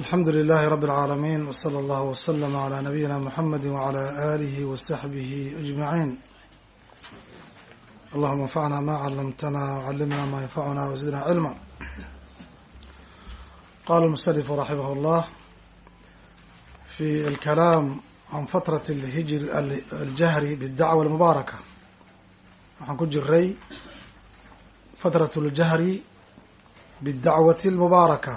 alxamdu lilahi rabi اlcaalamiin wslى allah wslm عlى nabiyina mxamedi wعlى alihi wsaxbihi ajmaciin allahuma anfacna ma calamtana wcalimna ma yanfacuna wzidna cilma qala اlmusنifu raximah اllah fi alkalaam can fatrat hijr aljahri bاdacwa اlmubaaraka waxaan ku jiray fatrat اljahri bاdacwati اlmubaaraka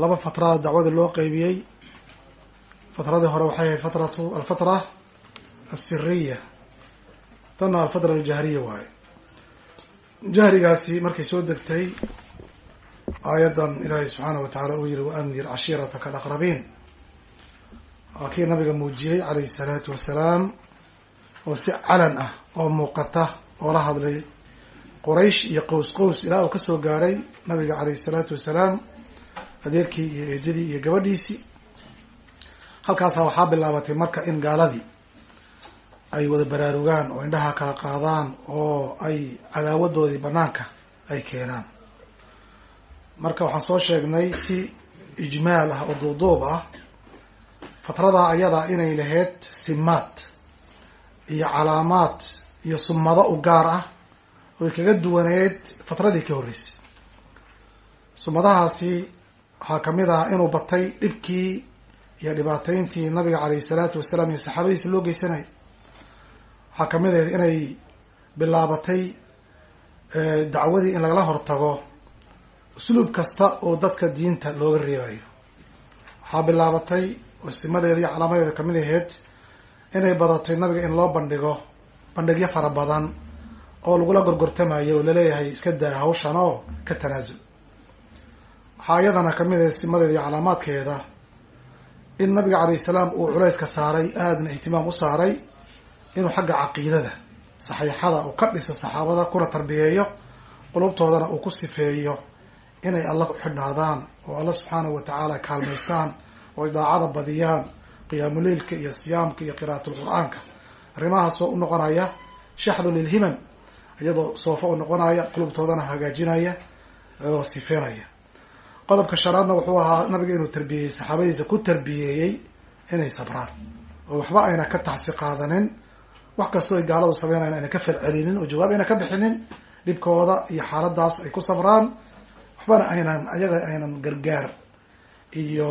laba fatrada dacwada loo qeybiyey fatradii hore waxay ahayd fatratu alfatra alsiriya tanna alfatra aljahriya waaye. Jahrigaasi markay soo degtay aayaddan ilaahay subxaanahu wa tacaala uu yihi waandir cashiirataka alaqrabiin waa kii nabiga muujiyey calayhi salaatu wasalaam oo si calan ah oo muuqata oo la hadlay quraysh iyo qows qows ilaa uu ka soo gaadhay nabiga calayhi salaatu wasalaam adeerkii iyo eedadii iyo gabadhiisii. Halkaasaa waxaa bilaabatay marka in gaaladii ay wada baraarugaan oo indhaha kala qaadaan oo ay cadaawadoodii banaanka ay keenaan. Marka waxaan soo sheegnay si ijmaal ah oo duuduub ah fatradaa ayada inay lahayd simaad iyo calaamaad iyo sumado u gaar ah oy kaga duwaneed fatradii ka horreysay. Sumadahaasi waxaa ka mid ah inuu batay dhibkii iyo dhibaateyntii nabiga caleyhi salaatu wasalaam iyo saxaabadiisa loo geysanayay waxaa ka mid ahayd inay bilaabatay dacwadii in lagala hortago usluub kasta oo dadka diinta looga reebayo. Waxaa bilaabatay oo iyo calaamadeeda ka mid ahayd inay badatay nabiga in loo bandhigo bandhigyo fara badan oo lagula gorgortamayo oo la leeyahay iska daa hawshan oo ka tanaasul waxaa iyadana ka mid ahayd simadeeda iyo calaamaadkeeda in nabiga calayh salaam uu culayska saaray aadna ihtimaam u saaray inuu xagga caqiidada saxiixada uu ka dhiso saxaabada kuna tarbiyeeyo qulubtoodana uu ku sifeeyo inay alla ku xidhnaadaan oo alla subxaanahu watacaala kaalmaystaan oo daacada badiyaan qiyaamuleylka iyo siyaamka iyo qira'atul qur'aanka. Arrimahaasoo u noqonaya shaxdu lilhimam iyadoo soofo u noqonaya qulubtoodana hagaajinaya oo sifeenaya qodobka shanaadna wuxuu ahaa nabiga inuu tarbiyeyey saxaabadiisa ku tarbiyeeyey inay sabraan. Oo waxba ayna ka taxsi qaadanin wax kastoo ay gaaladu sameynayan ayna ka falcelinin oo jawaab ayna ka bixinin dhibkooda iyo xaaladaas ay ku sabraan. Waxbana aynan ayaga aynan gargaar iyo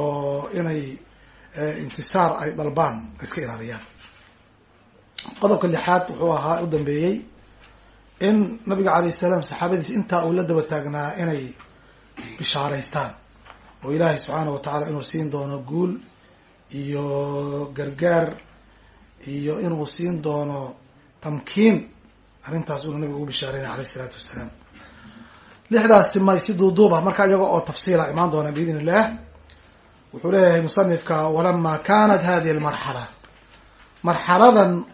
inay intisaar ay dalbaan iska ilaaliyaan. Qodobka lixaad wuxuu ahaa u dambeeyey in nabiga calayh salaam saxaabadiisa intaa uu la daba taagnaa inay bishaaraystaan. Oo ilaahay subxaanahu watacaala inuu siin doono guul iyo gargaar iyo inuu siin doono tamkiin. Arrintaas unu nabiga ugu bishaareynay alayh isalaatu wassalaam. Lixdaasi may si duuduub ah marka iyaga oo tafsiila imaan doona biidn illah wuxuu leeyahay musanifka walama kanat hadihi almarxala. Marxaladan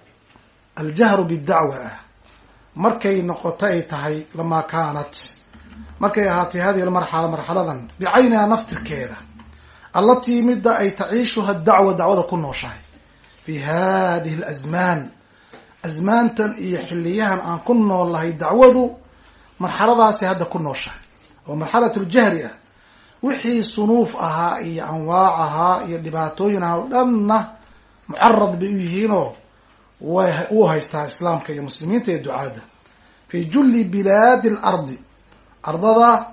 aljahru bidacwa ah markay noqoto ay tahay lamaa kaanat markay ahaatay hadihi almarxala marxaladan bicayniha naftirkeeda allatii midda ay taciishuha dacwa dacwada ku nooshahay. Fi hadihi alazmaan asmaantan iyo xiliyahan aan ku noolnahay dacwadu marxaladaasi hadda ku nooshahay. Oo marxalatu ljahri ah wixii sunuuf ahaa iyo anwaac ahaa iyo dhibaatooyin ahaa o dhanna mucarad bay u yihiinoo way uu haystaa islaamka iyo muslimiinta iyo ducaadda. Fi julli bilaadi alardi ardada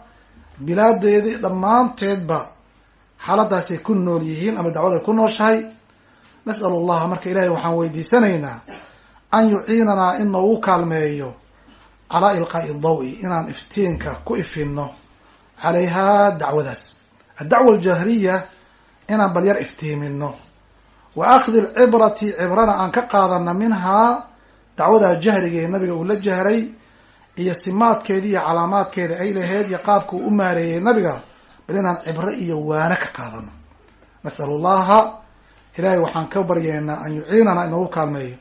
bilaadeedii dhammaanteedba xaaladaasay ku nool yihiin ama dacwada ku nooshahay. Nas'alu allaha marka ilahay waxaan weydiisanaynaa an yuciinanaa in noogu kaalmeeyo calaa ilqaa'i dawi inaan iftiinka ku ifino calayhaa dacwadaas. Addacwa aljahriya inaan bal yar iftiimino wa akhdi alcibrati cibrana aan ka qaadana minhaa dacwada jahriga ee nabiga uu la jahray iyo simaadkeeda iyo calaamaadkeeda ay lahayd iyo qaabka uu u maareeyey nabiga bal inaan cibro iyo waano ka qaadano. Nas'alu llaha ilahay waxaan ka baryeynaa an yuciinana inoogu kaalmeeyo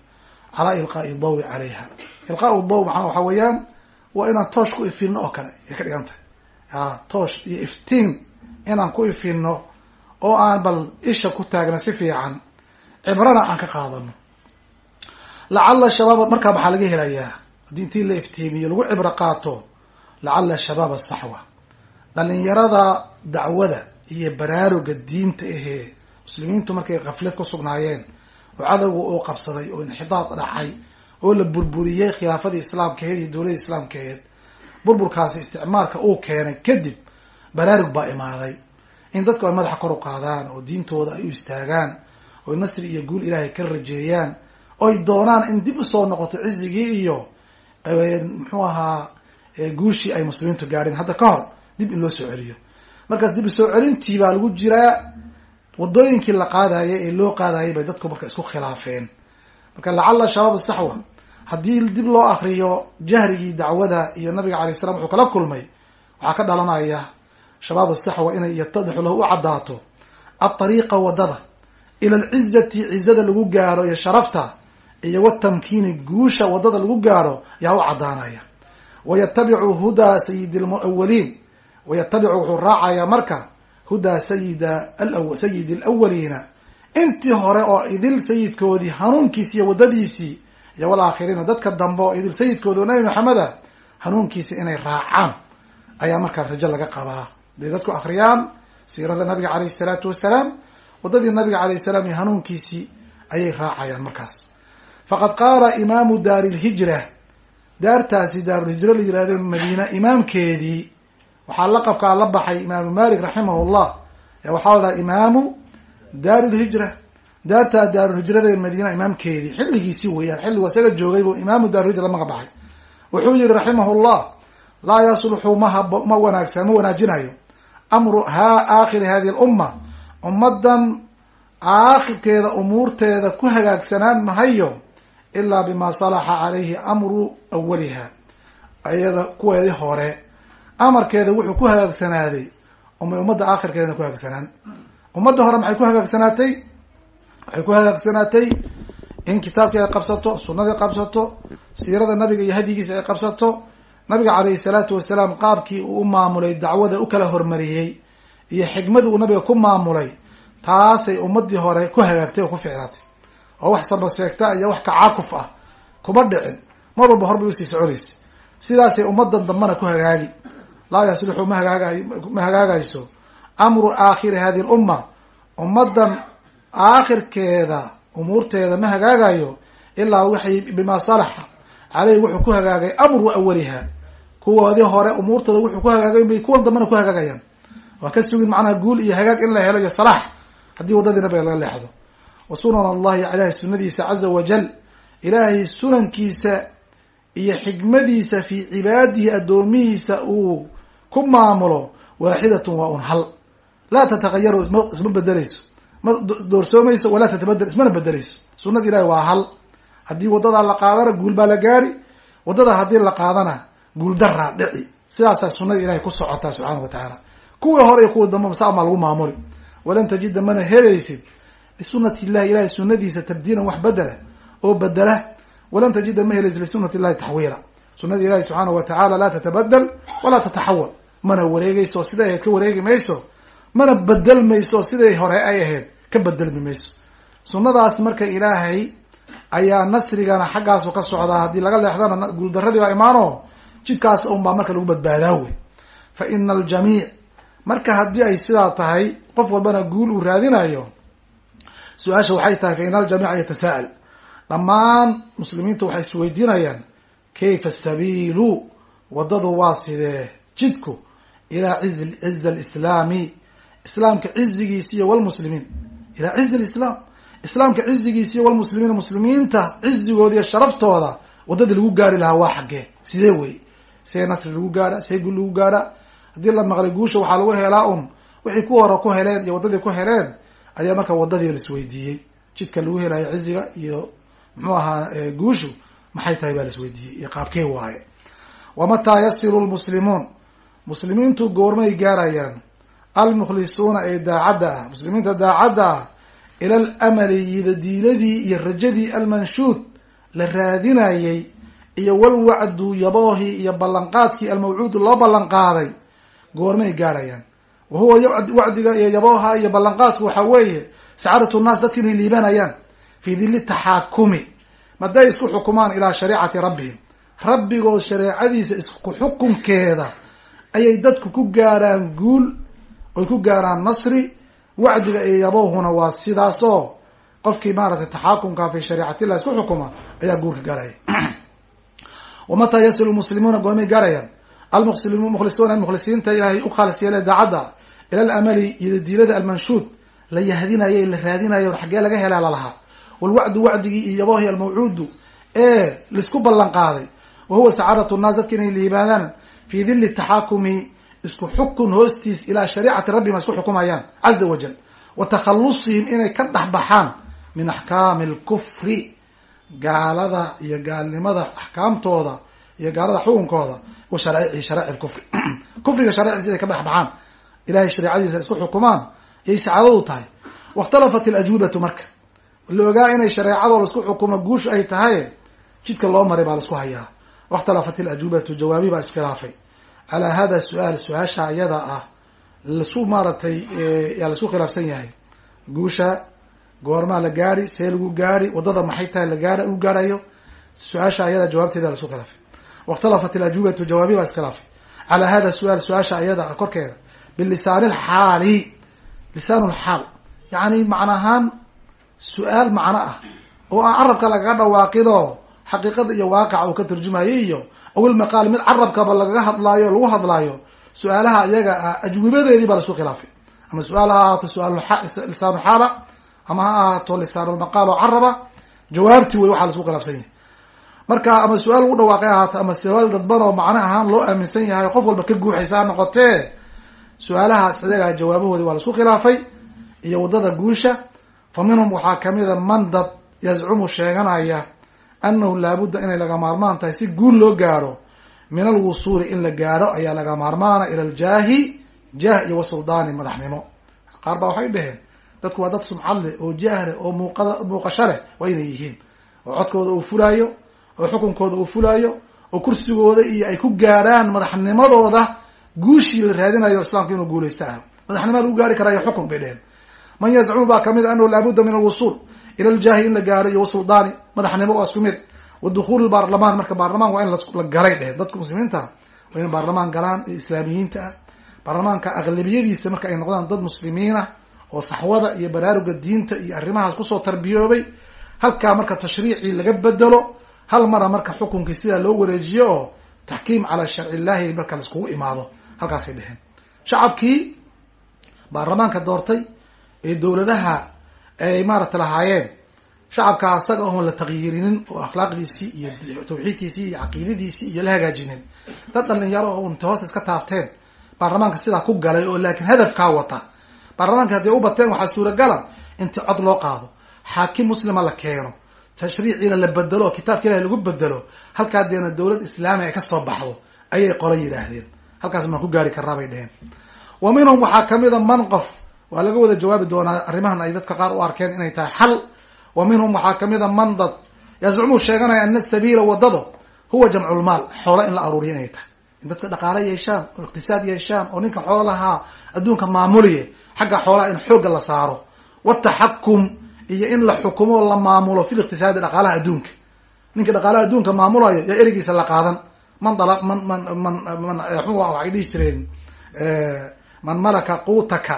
calaa ilqaa'i dawi calayha. Ilqaau daw macnaa waxaa weeyaan waa inaan toosh ku ifino oo kale ay ka dhigan tahay. Toosh iyo iftiin inaan ku ifino oo aan bal isha ku taagna si fiican cibrana aan ka qaadano. Lacala shabaab markaa maxaa laga helayaa haddii intii la iftiimiyo lagu cibro qaato lacala shabaab asaxwa dhalinyarada dacwada iyo baraaruga diinta ahee muslimiintu markay kaflad ku sugnaayeen oo cadowga uu qabsaday oo inxidaad dhacay oo la burburiyey khilaafadii islaamkaheed iyo dowladii islaamkaheed burburkaasi isticmaalka uu keenay kadib baraarug baa imaaday. In dadku ay madaxa kor u qaadaan oo diintooda ay u istaagaan oo nasri iyo guul ilaahay ka rajeeyaan oy doonaan in dib u soo noqoto cizigii iyo muxuu ahaa guushii ay muslimiintu gaadheen hadda ka hor dib in loo soo celiyo. Markaas dib u soo celintii baa lagu jiraa wadooyinkii la qaadayay ee loo qaadayay bay dadku marka isku khilaafeen. Marka lacala shabaab saxwa haddii dib loo akriyo jahrigii dacwada iyo nabiga alay slam wuxuu kala kulmay waxaa ka dhalanaya shabaab saxwa inay yatadixu lahu u caddaato aariiqa waddada ila alcizati cizada lagu gaaro iyo sharafta iyo watamkiini guusha waddada lagu gaaro yaa u caddaanaya. Wayatabicu hudaa sayidi lawaliin wayatabicu wuxuu raacayaa marka hudaa sayida sayidi alawaliina intii hore oo idil sayidkoodii hanuunkiisi iyo wadadiisii iyo walaakhiriina dadka dambe oo idil sayidkoodi oo nabi maxameda hanuunkiisi inay raacaan. Ayaa markaa rajo laga qabaa. Haday dadku akhriyaan siirada nabiga caleyh isalaatu wasalaam wadadii nabiga alayh salaam iyo hanuunkiisii ayay raacayaan markaas faqad qaala imaamu daari lhijra daartaasi daarulhijra la yihahdo madiina imaamkeedii waxaa laqabkaa la baxay imaamu malik raximah llah waxaa la dhaha imaamu daari lhijra daartaa daarulhijrada madiina imaamkeedii xilligiisii weeyaan xilligu isaga joogay buu imaamu daarulhijra la maga baxay wuxuu yihi raximah llah laa yasluxu mahab ma wanaagsan ma wanaajinayo amru ha aakhiri hadihi lumma ummadan aakhirkeeda umuurteeda ku hagaagsanaan mahayo ilaa bima salaxa calayhi amru awaliha ayada kuweedii hore. Amarkeeda wuxuu ku hagaagsanaaday umay ummadda aakhirkeedana ku hagaagsanaan. Ummadda hore maxay ku hagaagsanaatay waxay ku hagaagsanaatay in kitaabkii ay qabsato sunnadii qabsato siirada nabiga iyo hadyigiisa ay qabsato nabiga caleyhi salaatu wasalaam qaabkii uu u maamulay dacwada u kala hormariyey iyo xikmadii uu nabiga ku maamulay taasay ummadii hore ku hagaagtay oo ku ficnaatay oo wax sabaseegta iyo wax kacaakuf ah kuma dhicin. Mar walba horbay u sii soconaysa. Sidaasay ummadan dambana ku hagaagi. Laa yaslixu ma hagaagay ma hagaagayso. Amru aakhiri hadihi lumma ummadan aakhirkeeda umuurteeda ma hagaagayo ilaa waxay bimaa salaxa. Caleyhi wuxuu ku hagaagay amru awaliha kuwoodii hore umuurtooda wuxuu ku hagaagay bay kuwan dambana ku hagaagayaan. Waa ka sugin macnaha guul iyo hagaag in la helo iyo salaax haddii waddadii nabiga laga leexdo wa sunan allahi ilahay sunadiisa caza wajal ilaahay sunankiisa iyo xikmadiisa fii cibaadihi addoomihiisa uu ku maamulo waaxidatun waa un hal. Laa tatagayaru isma bedeleyso ma doorsoomayso walaa tatabadel ismana bedeleyso sunada ilahi waa hal. Haddii waddadaa la qaadana guul baa la gaari. Waddada haddii la qaadana guul daraa dhici. Sidaasaa sunada ilahay ku socotaa subxaana wa tacaala. Kuwii hore iyo kuwii dambaba saa maa lagu maamuli. Walan tajida mana helaysid lisunati illahi ilahay sunadiisa tabdiilan wax bedela oo bedela walan tajida ma helaysid lisunati illahi taxwiila sunada ilahi subxaana wa tacaala laa tatabadel walaa tataxawal mana wareegeyso siday ahayd ka wareegi mayso mana bedelmayso siday hore ay ahayd ka bedelmi mayso sunnadaas marka ilaahay ayaa nasrigana xaggaasu ka socdaa haddii laga leexdana guuldaradii baa imaano jidkaas un baa marka lagu badbaadaa wey fa ina aljamiic marka haddii ay sidaa tahay qof walbana guul uu raadinayo su'aasha waxay tahay fa ina aljamiica yatasaa'al. Dhammaan muslimiinta waxay isweydiinayaan kayfa sabiilu? Waddadu waa sidee jidku ilaa ciz ciz alislaami. Islaamka cizigiisa iyo walmuslimiin ilaa ciz alislaam. Islaamka cizigiisa iyo walmuslimiin muslimiinta cizigooda iyo sharaftooda waddadii lagu gaari lahaa waa xaggee sidee wey? See nasri lagu gaadha see guul lagu gaadha. Haddii la maqlay guusha waxaa lagu helaa un. Wixii ku hore ku heleen iyo waddadii ku heleen ayaa marka waddadii laisweydiiyey jidka lagu helayo ciziga iyo muxuu ahaa guushu maxay tahay baa laisweydiiyey iyo qaabkee waaye. Wamataa yasilu lmuslimuun muslimiintu goormay gaarayaan. Almukhlisuuna ee daacadda ah muslimiinta daacadda ah ila alamali yidadiiladii iyo rajadii almanshuud la raadinayay iyo walwacdu yaboohii iyo ballanqaadkii almawcuudu loo ballanqaaday goormay gaarayaan wa huwa wacdiga iyo yabooha iyo ballanqaadku waxaa weeye sacaadatu nnaas dadka inay liibanayaan fii dilli taxaakumi maday isku xukumaan ilaa shariicati rabbihim rabbigood shareecadiisa isku xukunkeeda ayay dadku ku gaarhaan guul oy ku gaaraan nasri wacdiga iyo yabowhuna waa sidaas oo qofkii maaratay taxaakumka fi shariicatillah isku xukuma ayaa guurka gaaraya wamataa yasilu muslimuuna goormay gaarayaan almukhlisuuna mukhlisiinta ilaahay u khaalis yeele daacadda ila alamali iyo diilada almanshuud la yahdinayo la raadinayo xaggee laga helaa lalahaa walwacdu wacdigii iyo yabohi almawcuudu ee la isku ballan qaaday wa huwa sacaadatu nnaas dadka inay liibaadaan fii dili taxaakumi isku xukun hoostiis ilaa shariicati rabbihim isku xukumayaan caza wajal wa takhalusihim inay ka dhex baxaan min axkaami alkufri gaalada iyo gaalnimada axkaamtooda iyo gaalada xukunkooda wa sharaici sharaici lkufri kufriga sharaaiciisa inay ka dhex ilahay shareecadiisa isku xukumaan yay sacaadadu tahay. Waاkhtalafat alajwibatu marka. La ogaa inay shareecadoo la isku xukumo guushu ay tahay jidka loo maray baa la isku hayaa. Waاkhtalafat alajwibatu jawaabi baa iskhilaafay. Calaa hada su'aal su'aasha iyada ah lasu maaratay yaa la isku khilaafsan yahay. Guusha goormaa la gaari see lagu gaari waddada maxay tahay la gaar u gaarayo? Su'aasha ayada jawaabteeda la isku khilaafay waاkhtalafat alajwibatu jawaabi baa iskhilaafay calaa hada su'aal su'aasha iyada korkeeda bilisaani lxaali lisaan lxaal yani macna ahaan su'aal macno ah oo aan carabka lagaga dhawaaqin oo xaqiiqada iyo waaqaca uu ka turjumayo iyo awil maqaal mid carabkaba lagaga hadlaayo lagu hadlaayo su'aalaha iyaga ah ajwibadeedii baa la isku khilaafay ama su'aal ha ahaato su'aallisaanu xaala ama ha ahaato lisaanulmaqaal oo caraba jawaabtii wey waxaa la isku khilaafsan yahay marka ama su'aal lagu dhawaaqay ahaato ama su'aal dadban oo macno ahaan loo aaminsan yahay qof walba ka guuxaysa ha noqotee su'aalahaas iyagaa jawaabahoodii waa la isku khilaafay iyo waddada guusha. Fa minhum waxaa kamida man dad yazcumu sheeganaya annahu laabudda inay laga maarmaan tahay si guul loo gaaro. Min alwusuuli in la gaaro ayaa laga maarmaana ila aljaahi jaah iyo wasuldaani madaxnimo. Qaar baa waxay dhaheen dadku waa dad sumcad leh oo jaah leh oo muuqasho leh waa inay yihiin. Oo codkooda uu fulaayo oo xukunkooda uu fulaayo oo kursigooda iyo ay ku gaarhaan madaxnimadooda guushii la raadinayo islaamka inuu guulaysta ah madaxnimada lagu gaari karaayo xukun bay dheheen man yazcumu baa ka mid a anahu laabudda min alwusuul ila ljaahi in la gaaro iyo wasuldaani madaxnimo waa isku mid. Wa dukhuuli baarlamaan marka baarlamaan waa in la galay dheheen dadka muslimiinta waa in baarlamaan galaan ee islaamiyiinta ah. Baarlamaanka aqlabiyadiisa marka ay noqdaan dad muslimiin ah oo saxwada iyo baraaruga diinta iyo arrimahaas ku soo tarbiyoobay halkaa marka tashriicii laga bedelo hal mara marka xukunkii sidaa loo wareejiyo oo taxkiim calaa sharci illahi marka laiskugu imaado. Halkaasay dheheen shacabkii baarlamaanka doortay ee dowladaha ay maaragta lahaayeen shacabka asaga oon la takyirinin oo akhlaaqdiisii iyo tawxiidkiisii iyo caqiidadiisii iyo la hagaajinin. Dad dhalinyaro oo unta hoos iska taabteen baarlamaanka sidaa ku galay oo laakiin hadafkaa wata. Baarlamaanka hadday u bateen waxaa suuragala inti cod loo qaado. Xaakim muslima la keeno tashriiciina la bedelo oo kitaabka ilahi lagu bedelo halkaa deena dowlad islaami ay ka soo baxdo ayay qola yidhaahdeen halkaas maan ku gaari karnaa bay dheheen wa minhum waxaa kamida man qof waa laga wada jawaabi doonaa arrimahan ay dadka qaar u arkeen inay tahay xal wa minhum waxaa kamida man dad yazcumuu sheeganaya ana sabiila wadado huwa jamculmaal xoolo in la aruuriyo inay tahay in dadka dhaqaale yeeshaan oo iqtisaad yeeshaan oo ninka xoolo lahaa adduunka maamuliye xagga xoolaha in xoogga la saaro wataxakum iyo in la xukumo la maamulo fi liqtisaadi dhaqaalaha adduunka. Ninka dhaqaalaha adduunka maamulayo yaa erigiisa la qaadan. Man dala man man man man mxu waxay dhihi jireen man malaka quutaka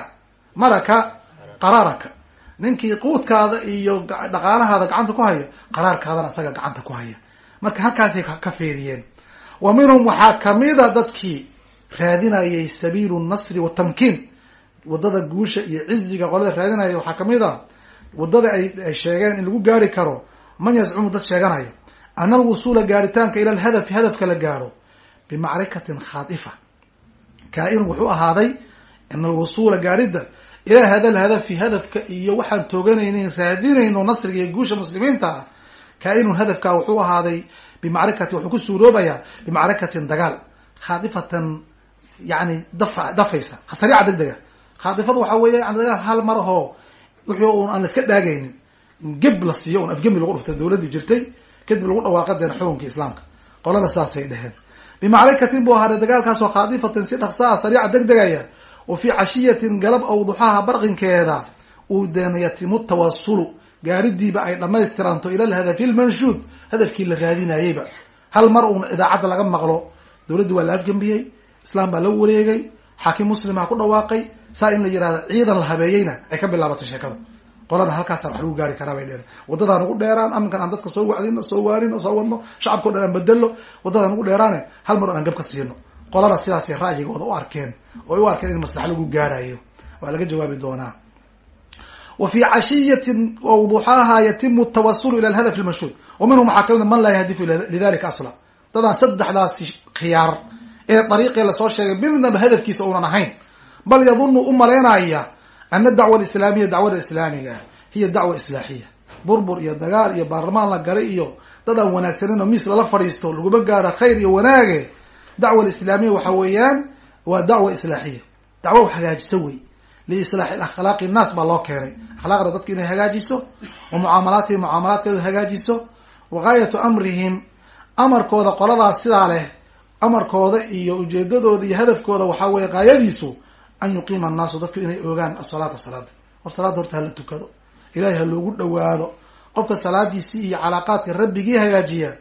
malaka qaraaraka. Ninkii quudkaada iyo dhaqaalahaada gacanta ku haya qaraarkaadana isaga gacanta ku haya. Marka halkaasay ka feeriyeen. Wa minhum waxaa kamida dadkii raadinayay sabiilu nasri watamkiin waddada guusha iyo ciziga qolada raadinaya waxaa ka mid a waddada ay sheegeen in lagu gaari karo man yazcumu dad sheeganaya ana alwusuula gaaritaanka ila alhadafi hadafka la gaaro bimacrikatin khaadifa kaa-in wuxuu ahaaday ana alwusuula gaarida ilaa hada lhadafi hadafka iyo waxaan tooganaynin raadinayno nasriga iyo guusha muslimiinta ah kaa-inun hadafka wuxuu ahaaday bimacrikati wuxuu ku suuroobayaa bimacrikatin dagaal khaadifatan yani dafa dafaysa sariica deg dega khaaifada waxaa weeye yani dagaal hal mar ahoo wixii un aan la iska dhaagaynin geb la siiyo un afgembi lagu dhufta dawladdii jirtay kadib lagu dhawaaqa deena xukunka islaamka. Qolana saasay dheheen bimacrikatin buu ahaaday dagaalkaasoo khaadifatin si dhaqsaa sariica deg degaya wa fii cashiyatin galab awduxaha barqinkeeda uu deena yatimu tawasulu. Gaaridiiba ay dhamaystiranto ila alhadafi lmanshuud hadafkii la raadinayeyba hal mar uun idaacadda laga maqlo. Dawladdii waa la afgembiyey islaam baa la wareegay xaakim muslimaa ku dhawaaqay saa in la yihahdo ciidan la habeeyeyna ay ka bilaabatay sheekada. Qolana halkaasaan wax lagu gaari karaa bay dheen waddadaan ugu dheeraan aminkan aan dadka soo wacdino soo waarino soo wadno shacabkao dhan aan bedelo waddadaan ugu dheeraane hal mar aan gab ka siino. Qolana sidaasay ra'yigooda u arkeen oo ay u arkeen in maslaxa lagu gaarayo. Waa laga jawaabi doonaa. Wa fi cashiyatin wduxaaha yatimu tawasulu ila alhadaf lmashhuud wa minhum waxaa ka mid man laa yahdifu lidalika asla. Dadaan saddexdaasi khiyaar ee dariiqii la soo sheegay midnaba hadafkiisa uunan ahayn bal yadunu u malaynaya ana dacwa alislaamiya dacwada islaamiga hiya dacwa islaaxiya. Burbur iyo dagaal iyo baarlamaan la galay iyo dad aan wanaagsanin oo miis lala fadhiisto laguma gaaro khayr iyo wanaage. Dacwa alislaamiya waxa weeyaan waa dacwa islaaxiya. Dacwo wax hagaajisa wey. Liislaaxi akhlaaqi nnaas baa loo keenay. Akhlaaqda dadka inay hagaajiso wa mucaamalaatihim mucaamalaadkeedu hagaajiso wa gaayatu amrihim amarkooda qoladaas sidaa leh amarkooda iyo ujeedadooda iyo hadafkooda waxaa weeye gaayadiisu an yuqiima annaasu dadku inay ogaan asalaata salaada war salaada horta hala tukado. Ilahay ha loogu dhawaado qofka salaadiisii iyo calaaqaadka rabbigii hagaajiya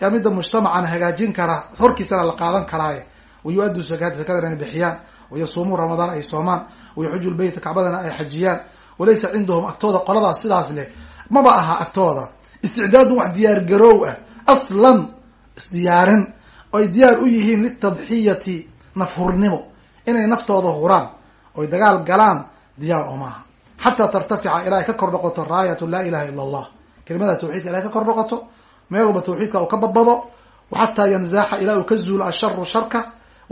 yaa midda mujtamacana hagaajin kara horkiisana la qaadan karaaye. Wayu-addu sakaata sakadana ay bixiyaan. Wayasuumuu ramadaan ay soomaan. Wayaxuju lbeyta kacbadana ay xajiyaan. Walaysa cindahum agtooda qoladaas sidaas leh. Maba aha agtooda. Isticdaadun wax diyaar garoow ah. Aslan isdiyaarin oo ay diyaar u yihiin litadxiyati nafhurnimo inay naftooda huraan oy dagaal galaan diyaar oo maaha. Xataa tartafica ilaa ay ka kor noqoto raayatu laa ilaha ila allah kelimada tawxiidka ilahay ka kor noqoto meel walba tawxiidka uu ka badbado xataa yanzaaxa ilaa uu ka zuulo asharu sharka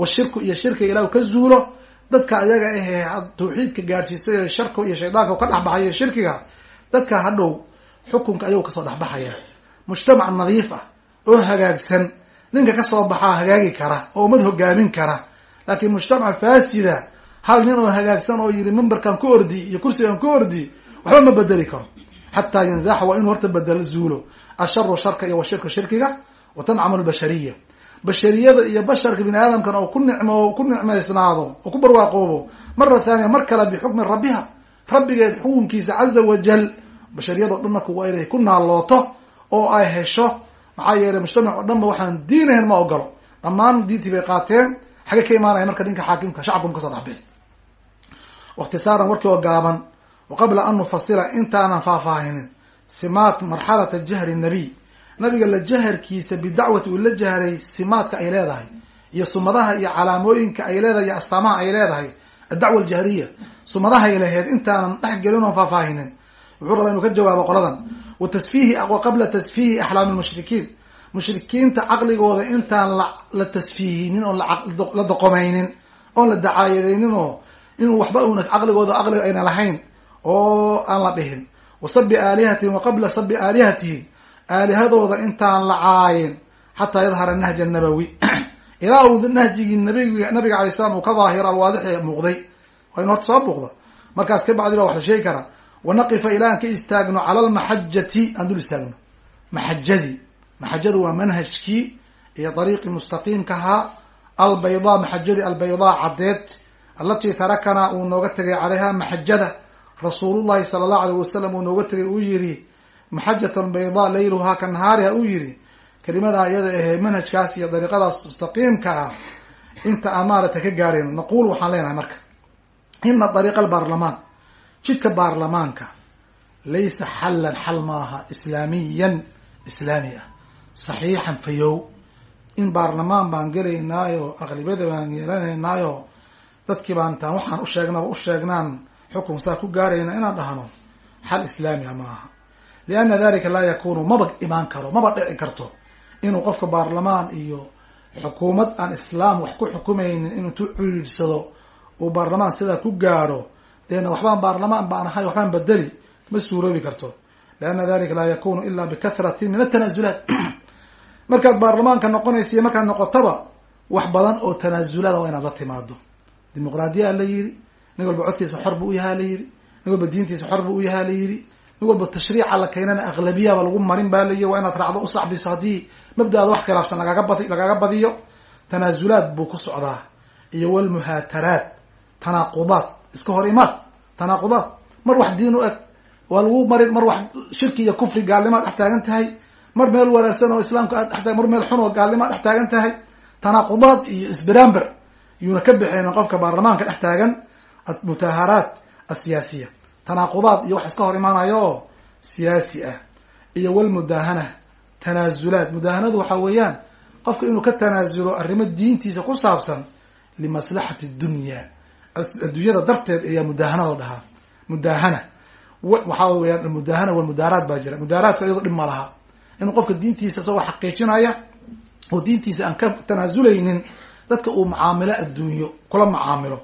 washirku iyo shirkiga ilaa uu ka zuulo. Dadka ayaga ahee tawxiidka gaadhsiisay sharka iyo shaydaanka u ka dhexbaxayo shirkiga dadka hadhow xukunka ayagu ka soo dhexbaxaya. Mujtamac nadiif ah oo hagaagsan. Ninka ka soo baxaa hagaagi kara oo ummad hogaamin kara laakiin mujtamac faasida hal nin oo hagaagsan oo yidhi memberkan ku ordi iyo kursigan ku ordi waxba ma bedeli karo. Xataa yanzaaxa waa inuu horta bedel zuulo. Asharu sharka iyo washirka shirkiga wa tancama lbashariya bashariyada iyo basharka bini aadamkan oo ku nicmo ku nicmaysnaado oo ku barwaaqoobo. Mara thaniya mar kale bixukmi rabbiha rabbigeed xukunkiisa caza wajal bashariyado dhanna kuwa inay ku naallooto oo ay hesho maxaa yeelay mujtamac oo dhanba waxaan diinahayn ma ogolo dhammaan diintii bay qaateen xagge ka imaanaya marka ninka xaakimka shacabka ma ka soo dhexbixi wakhtisaaran warkii oo gaaban wa qabla an nufasila intaanan faahfaahinin simaat marxalata jahri nabiy nabiga la jaharkiisa bidacwati uu la jahray simaadka ay leedahay iyo sumadaha iyo calaamooyinka ay leedahay iyo astaamaha ay leedahay addacwa aljahriya sumadahay laheyd intaanan dhex gelin oon faahfaahinin wuxuu rabaa inuu ka jawaabo qoladan. Wa tasfiihi wa tasfiihi axlaami lmushrikiin mushrikiinta caqligooda intaan la tasfiihinin oon la doqomaynin oon la dacaayadaynin oo inuu waxba una caqligooda caqliga ayna lahayn oo aan la dhihin. Wa sabi aalihatihim wa qabla sabi aalihatihim aalihadooda intaan la caayin xataa yadhara nahj nabawi. Ilaa uu nahjigii nabig nabiga alay slam uu ka daahiro alwaadixi muuqday. Waa inu horta soo muuqda markaas ka bacdi baa wax la sheegi karaa wanaqifa ilaa aan ka istaagno cala almaxajati aan dul istaagno. Maxajadii maxajadu waa manhajkii iyo dariiqii mustaqiimkahaa albaydaa maxajadii albaydaa caddeed allatii tarakanaa uu nooga tegay calayha maxajada rasuulullahi sala allahu alayh wasalam uu nooga tegay uu yiri maxajatan baydaa layluhaa ka nahaariha uu yiri kelimadaa iyada ahee manhajkaas iyo dariiqadaas mustaqiimka ah inta aan maaragtay ka gaarayno naquul waxaan leenahay marka ina dariiqa albaarlamaan jidka baarlamaanka laysa xallan xal maaha islaamiyan islaami ah saxiixan fayow in baarlamaan baan gelaynaayo aqlibiyada baan yeelanaynaayo dadkii baan intaan waxaan u sheegnaba u sheegnaan xukun saa ku gaarayna inaan dhahno xal islaami ah maaha lianna dalika laa yakunu maba imaan karo maba dhici karto inuu qofka baarlamaan iyo xukuumad aan islaam wax ku xukumaynin inuu tu ciriirsado uu baarlamaan sidaa ku gaadho deena waxbaan baarlamaan baan ahay waxbaan bedeli ma suuroobi karto. Lianna dalika laa yakunu ila bikathratin min atanaasulaat markaad baarlamaanka noqonaysa iyo markaad noqotaba wax badan oo tanaasulaada waa inaad la timaado dimuqraadiyaa la yiri nin walba codkiisa xor bu u yahaa la yiri nin walba diintiisa xor bu u yahaa la yiri nin walba tashriica la keenana aqlabiyaba lagu marin baa layihi waa inaad raacdo usaxbiso haddii mabda-ada wax khilaafsan lagaga badiyo. Tanaasulaad buu ku socdaa. Iyo walmuhaataraat tanaaqudaad iska hor imaad tanaaqudaad mar wax diin u eg waa lagu marin mar wax shirki iyo kufri gaalnimaad dhex taagan tahay mar meel wanaagsan oo islaamka aad dhex mar meel xun oo gaalnimaad dhex taagan tahay tanaaqudaad iyo isberaamber yuuna ka bixeen qofka baarlamaanka dhex taagan almutaaharaat asiyaasiya tanaaqudaad iyo wax iska hor imaanayo oo siyaasi ah. Iyo walmudaahana tanaasulaad mudaahanadu waxaa weeyaan qofka inuu ka tanaasulo arrimo diintiisa ku saabsan limaslaxati dunya. Adduunyada darteed ayaa mudaahana la dhahaa. Mudaahana. Waxaa weyaan almudaahana walmudaaraat baa jira. Mudaaraadka iyadoo dhib ma laha inuu qofka diintiisa isagoo xaqiijinaya oo diintiisa aan ka tanaasuleynin dadka uu mucaamilo adduunyo kula mucaamilo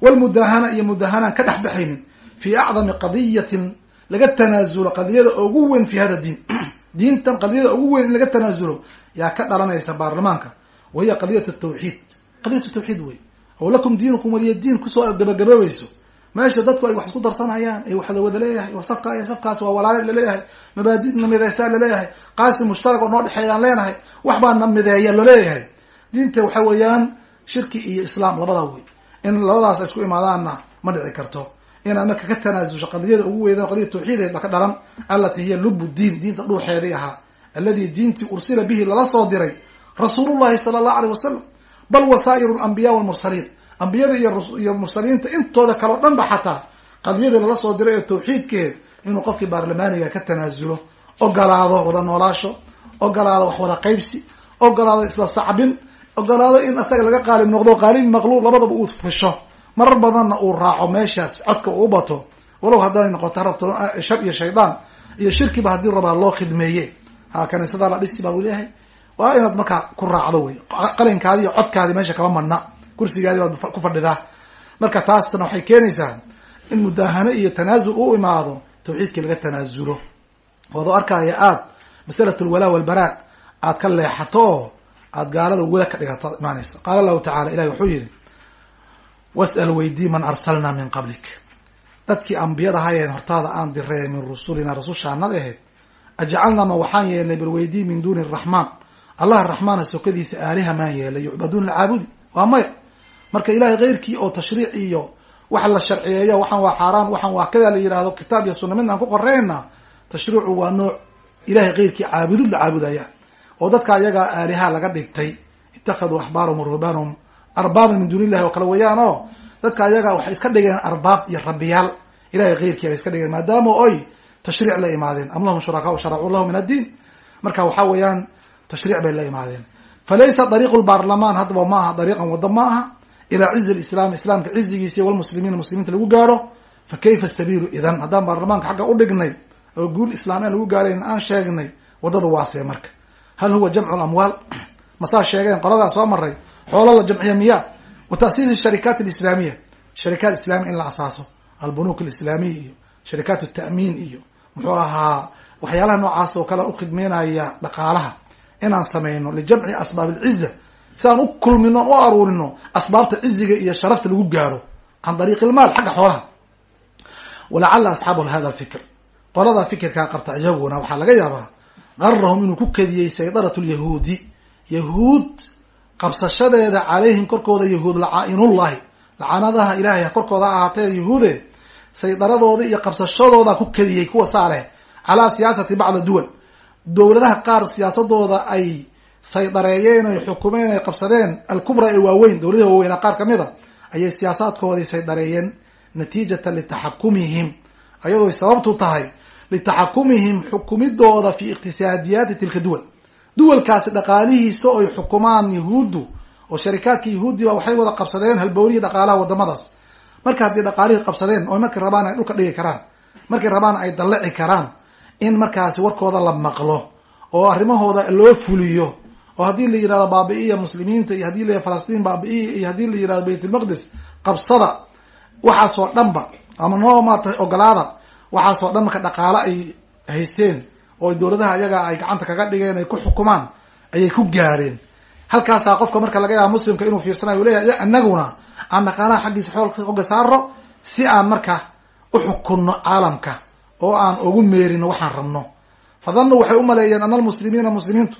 walmudaahana iyo mudaahanaan ka dhex baxaynin fi acdami qadiyatin laga tanaasulo qadiyada ugu weyn fi hada diin. Diintan qadiyada ugu weyn in laga tanaasulo yaa ka dhalanaysa baarlamaanka wa hiya qadiyat tawxiid. Qadiyat tawxiid wey. Oo lakum diinukum waliya diin ku soo gabagaboobeyso meesha dadku ay wax isku darsanayaan ay waxda wada leeyahay safka iyo safkaas waa walaale la leeyahay mabaadina mideysaa la leeyahay qaasi mushtarak oo noo dhexeeyaan leenahay wax baa na mideeya la leeyahay diinta waxa weeyaan shirki iyo islaam labada wey in labadaas ay isku imaadaanna ma dhici karto. Inaad marka ka tanaasusho qadiyada ugu weydan qadiya tawxiideed ba ka dhalan alati hiya lubu diin diinta dhuuxeedii ahaa. Alladii diintii ursila bihi lala soo diray rasuulullahi sala allahu aleyh wasalam bal wasaa'iru alambiya walmursaliin ambiyada iyo mursaliinta intooda kaleo dhan ba xataa qadiyadii lala soo diray ee tawxiidkeed inuu qofkii baarlamaaniga ka tanaasulo ogolaado wada noolaasho ogolaado wax wada qaybsi ogolaado isla sacbin ogolaado in asaga laga qaalib noqdo qaalib maqluub labadaba uu fisho marar badanna uu raaco meeshaas codka uu bato. Walow haddaanay noqoto rabto shar iyo shaydaan iyo shirkiba haddii rabaa loo khidmeeye ha kaniisadaa la dhisi baa uu leeyahay. Waa inaad markaa ku raacdo wey. Qalinkaadi iyo codkaadi meesha kama madna kursigaadi baad ku fadhidaa. Marka taasna waxay keenaysaa in mudaahano iyo tanaasul u imaado tawxiidkii laga tanaasulo oado arkaya aad masalat lwalaa walbaraa aad ka leexato oo aad gaalada wala ka dhigato imaanayso. Qaala allahu tacala ilahi wuxuu yihi was'al weydii man arsalnaa min qablik. Dadkii ambiyada hayeen hortaada aan diree min rusulina rasushaanad ahayd ajcalnaa ma waxaan yeelnay balweydii min duuni araxmaan allah raxmaana sokadiisa aaliha maan yeelay yucbaduun lacaabudi waa maya marka ilahay keyrkii oo tashriic iyo wax la sharciyeeyo waxaan waa xaaraan waxaan waa kadaa la yihahdo kitaab iyo sunna midaan ku qoreyna tashriicu waa nooc ilahay keyrkii caabudud la caabudaya oo dadka ayagaa aaliha laga dhigtay. Ittakhaduu axbaarahum ruhbaanahum arbaaban min duuni illahi oo kale weeyaan oo dadka ayaga waxay iska dhigeen arbaab iyo rabbiyaal ilahay keyrkii bay iska dhigeen maadaama oy tashriic la imaadeen. Am lahum shurakaau sharacuu lahu min addiin. Marka waxaa weeyaan tashriic bay la imaadeen. Falaysa dariiqu lbaarlamaan haddaba ma aha dariiqan waddo ma aha ilaa cizi lislaam islaamka cizigiisa walmuslimiina muslimiinta lagu gaadho fa kayfa sabiilu idan haddaan baarlamaanka xagga u dhignay oo guul islaam aan lagu gaadhayn aan sheegnay waddadu waasee marka. Hal huwa jamcu lamwaal masaa sheegeen qoladaa soo maray xoolo la jamciya miya wa ta'siisi sharikaat alislaamiya. Sharikaat islaamiya in la asaaso. Albunuuk alislaamiya iyo sharikaat ta'miin iyo muxuu ahaa waxyaalaha noocaas oo kale u khidmeynaya dhaqaalaha. Inaan sameyno lijamci asbaab alciza si aan u kulmino u aruurino asbaabta ciziga iyo sharafta lagu gaaro can dariiqi ilmaal xagga xoolaha. Walacala asxaabu hada alfikr qolada fikirkaa qabta iyaguna waxaa laga yaabaa garahum inuu ku kadiyey saydarat lyahuudi yahuud qabsashadeeda calayhim korkooda yahuud lacaa'inullahi lacanadaha ilahay korkooda ahaatee yahuude saydaradooda iyo qabsashadooda ku kadiyey kuwa saa leh calaa siyaasati bacdi duwal dowladaha qaar siyaasadooda ay saydareeyeen ay xukumeen ay qabsadeen alkubra ee waaweyn dowladaha waaweynaa qaar ka mid a ayay siyaasaadkoodii saydareeyeen natiijatan litaxakumihim ayadoo sababtu tahay litaxakumihim xukumidooda fi iqtisaadiyaati tilka duwal. Duwalkaasi dhaqaalihiisa oy xukumaan yahuuddu oo sharikaadka yahuudiba waxay wada qabsadeen halbowlihii dhaqaalaha wadamadaas. Marka haddii dhaqaalihii qabsadeen oo markay rabaan ay dhulka dhigi karaan markay rabaan ay dallaci karaan in markaasi warkooda la maqlo oo arrimahooda loo fuliyo oo haddii la yihahdo baabi'iya muslimiinta iyo haddii la yihahdo falastiin baabi'iya iyo haddii la yihahdo baytulmaqdis qabsada waxaasoo dhanba ama noo maarata ogolaada waxaasoo dhan marka dhaqaalo ay haysteen oo dowladaha ayaga ay gacanta kaga dhigeen ay ku xukumaan ayay ku gaareen. Halkaasaa qofka marka laga yaaba muslimka inuu fiirsanayo leeyahay anaguna aan dhaqaalaha xaggiisa xooga saaro si aan marka u xukunno caalamka oo aan ugu meerino waxaan rabno. Fadannuu waxay u maleeyeen ana almuslimiina muslimiintu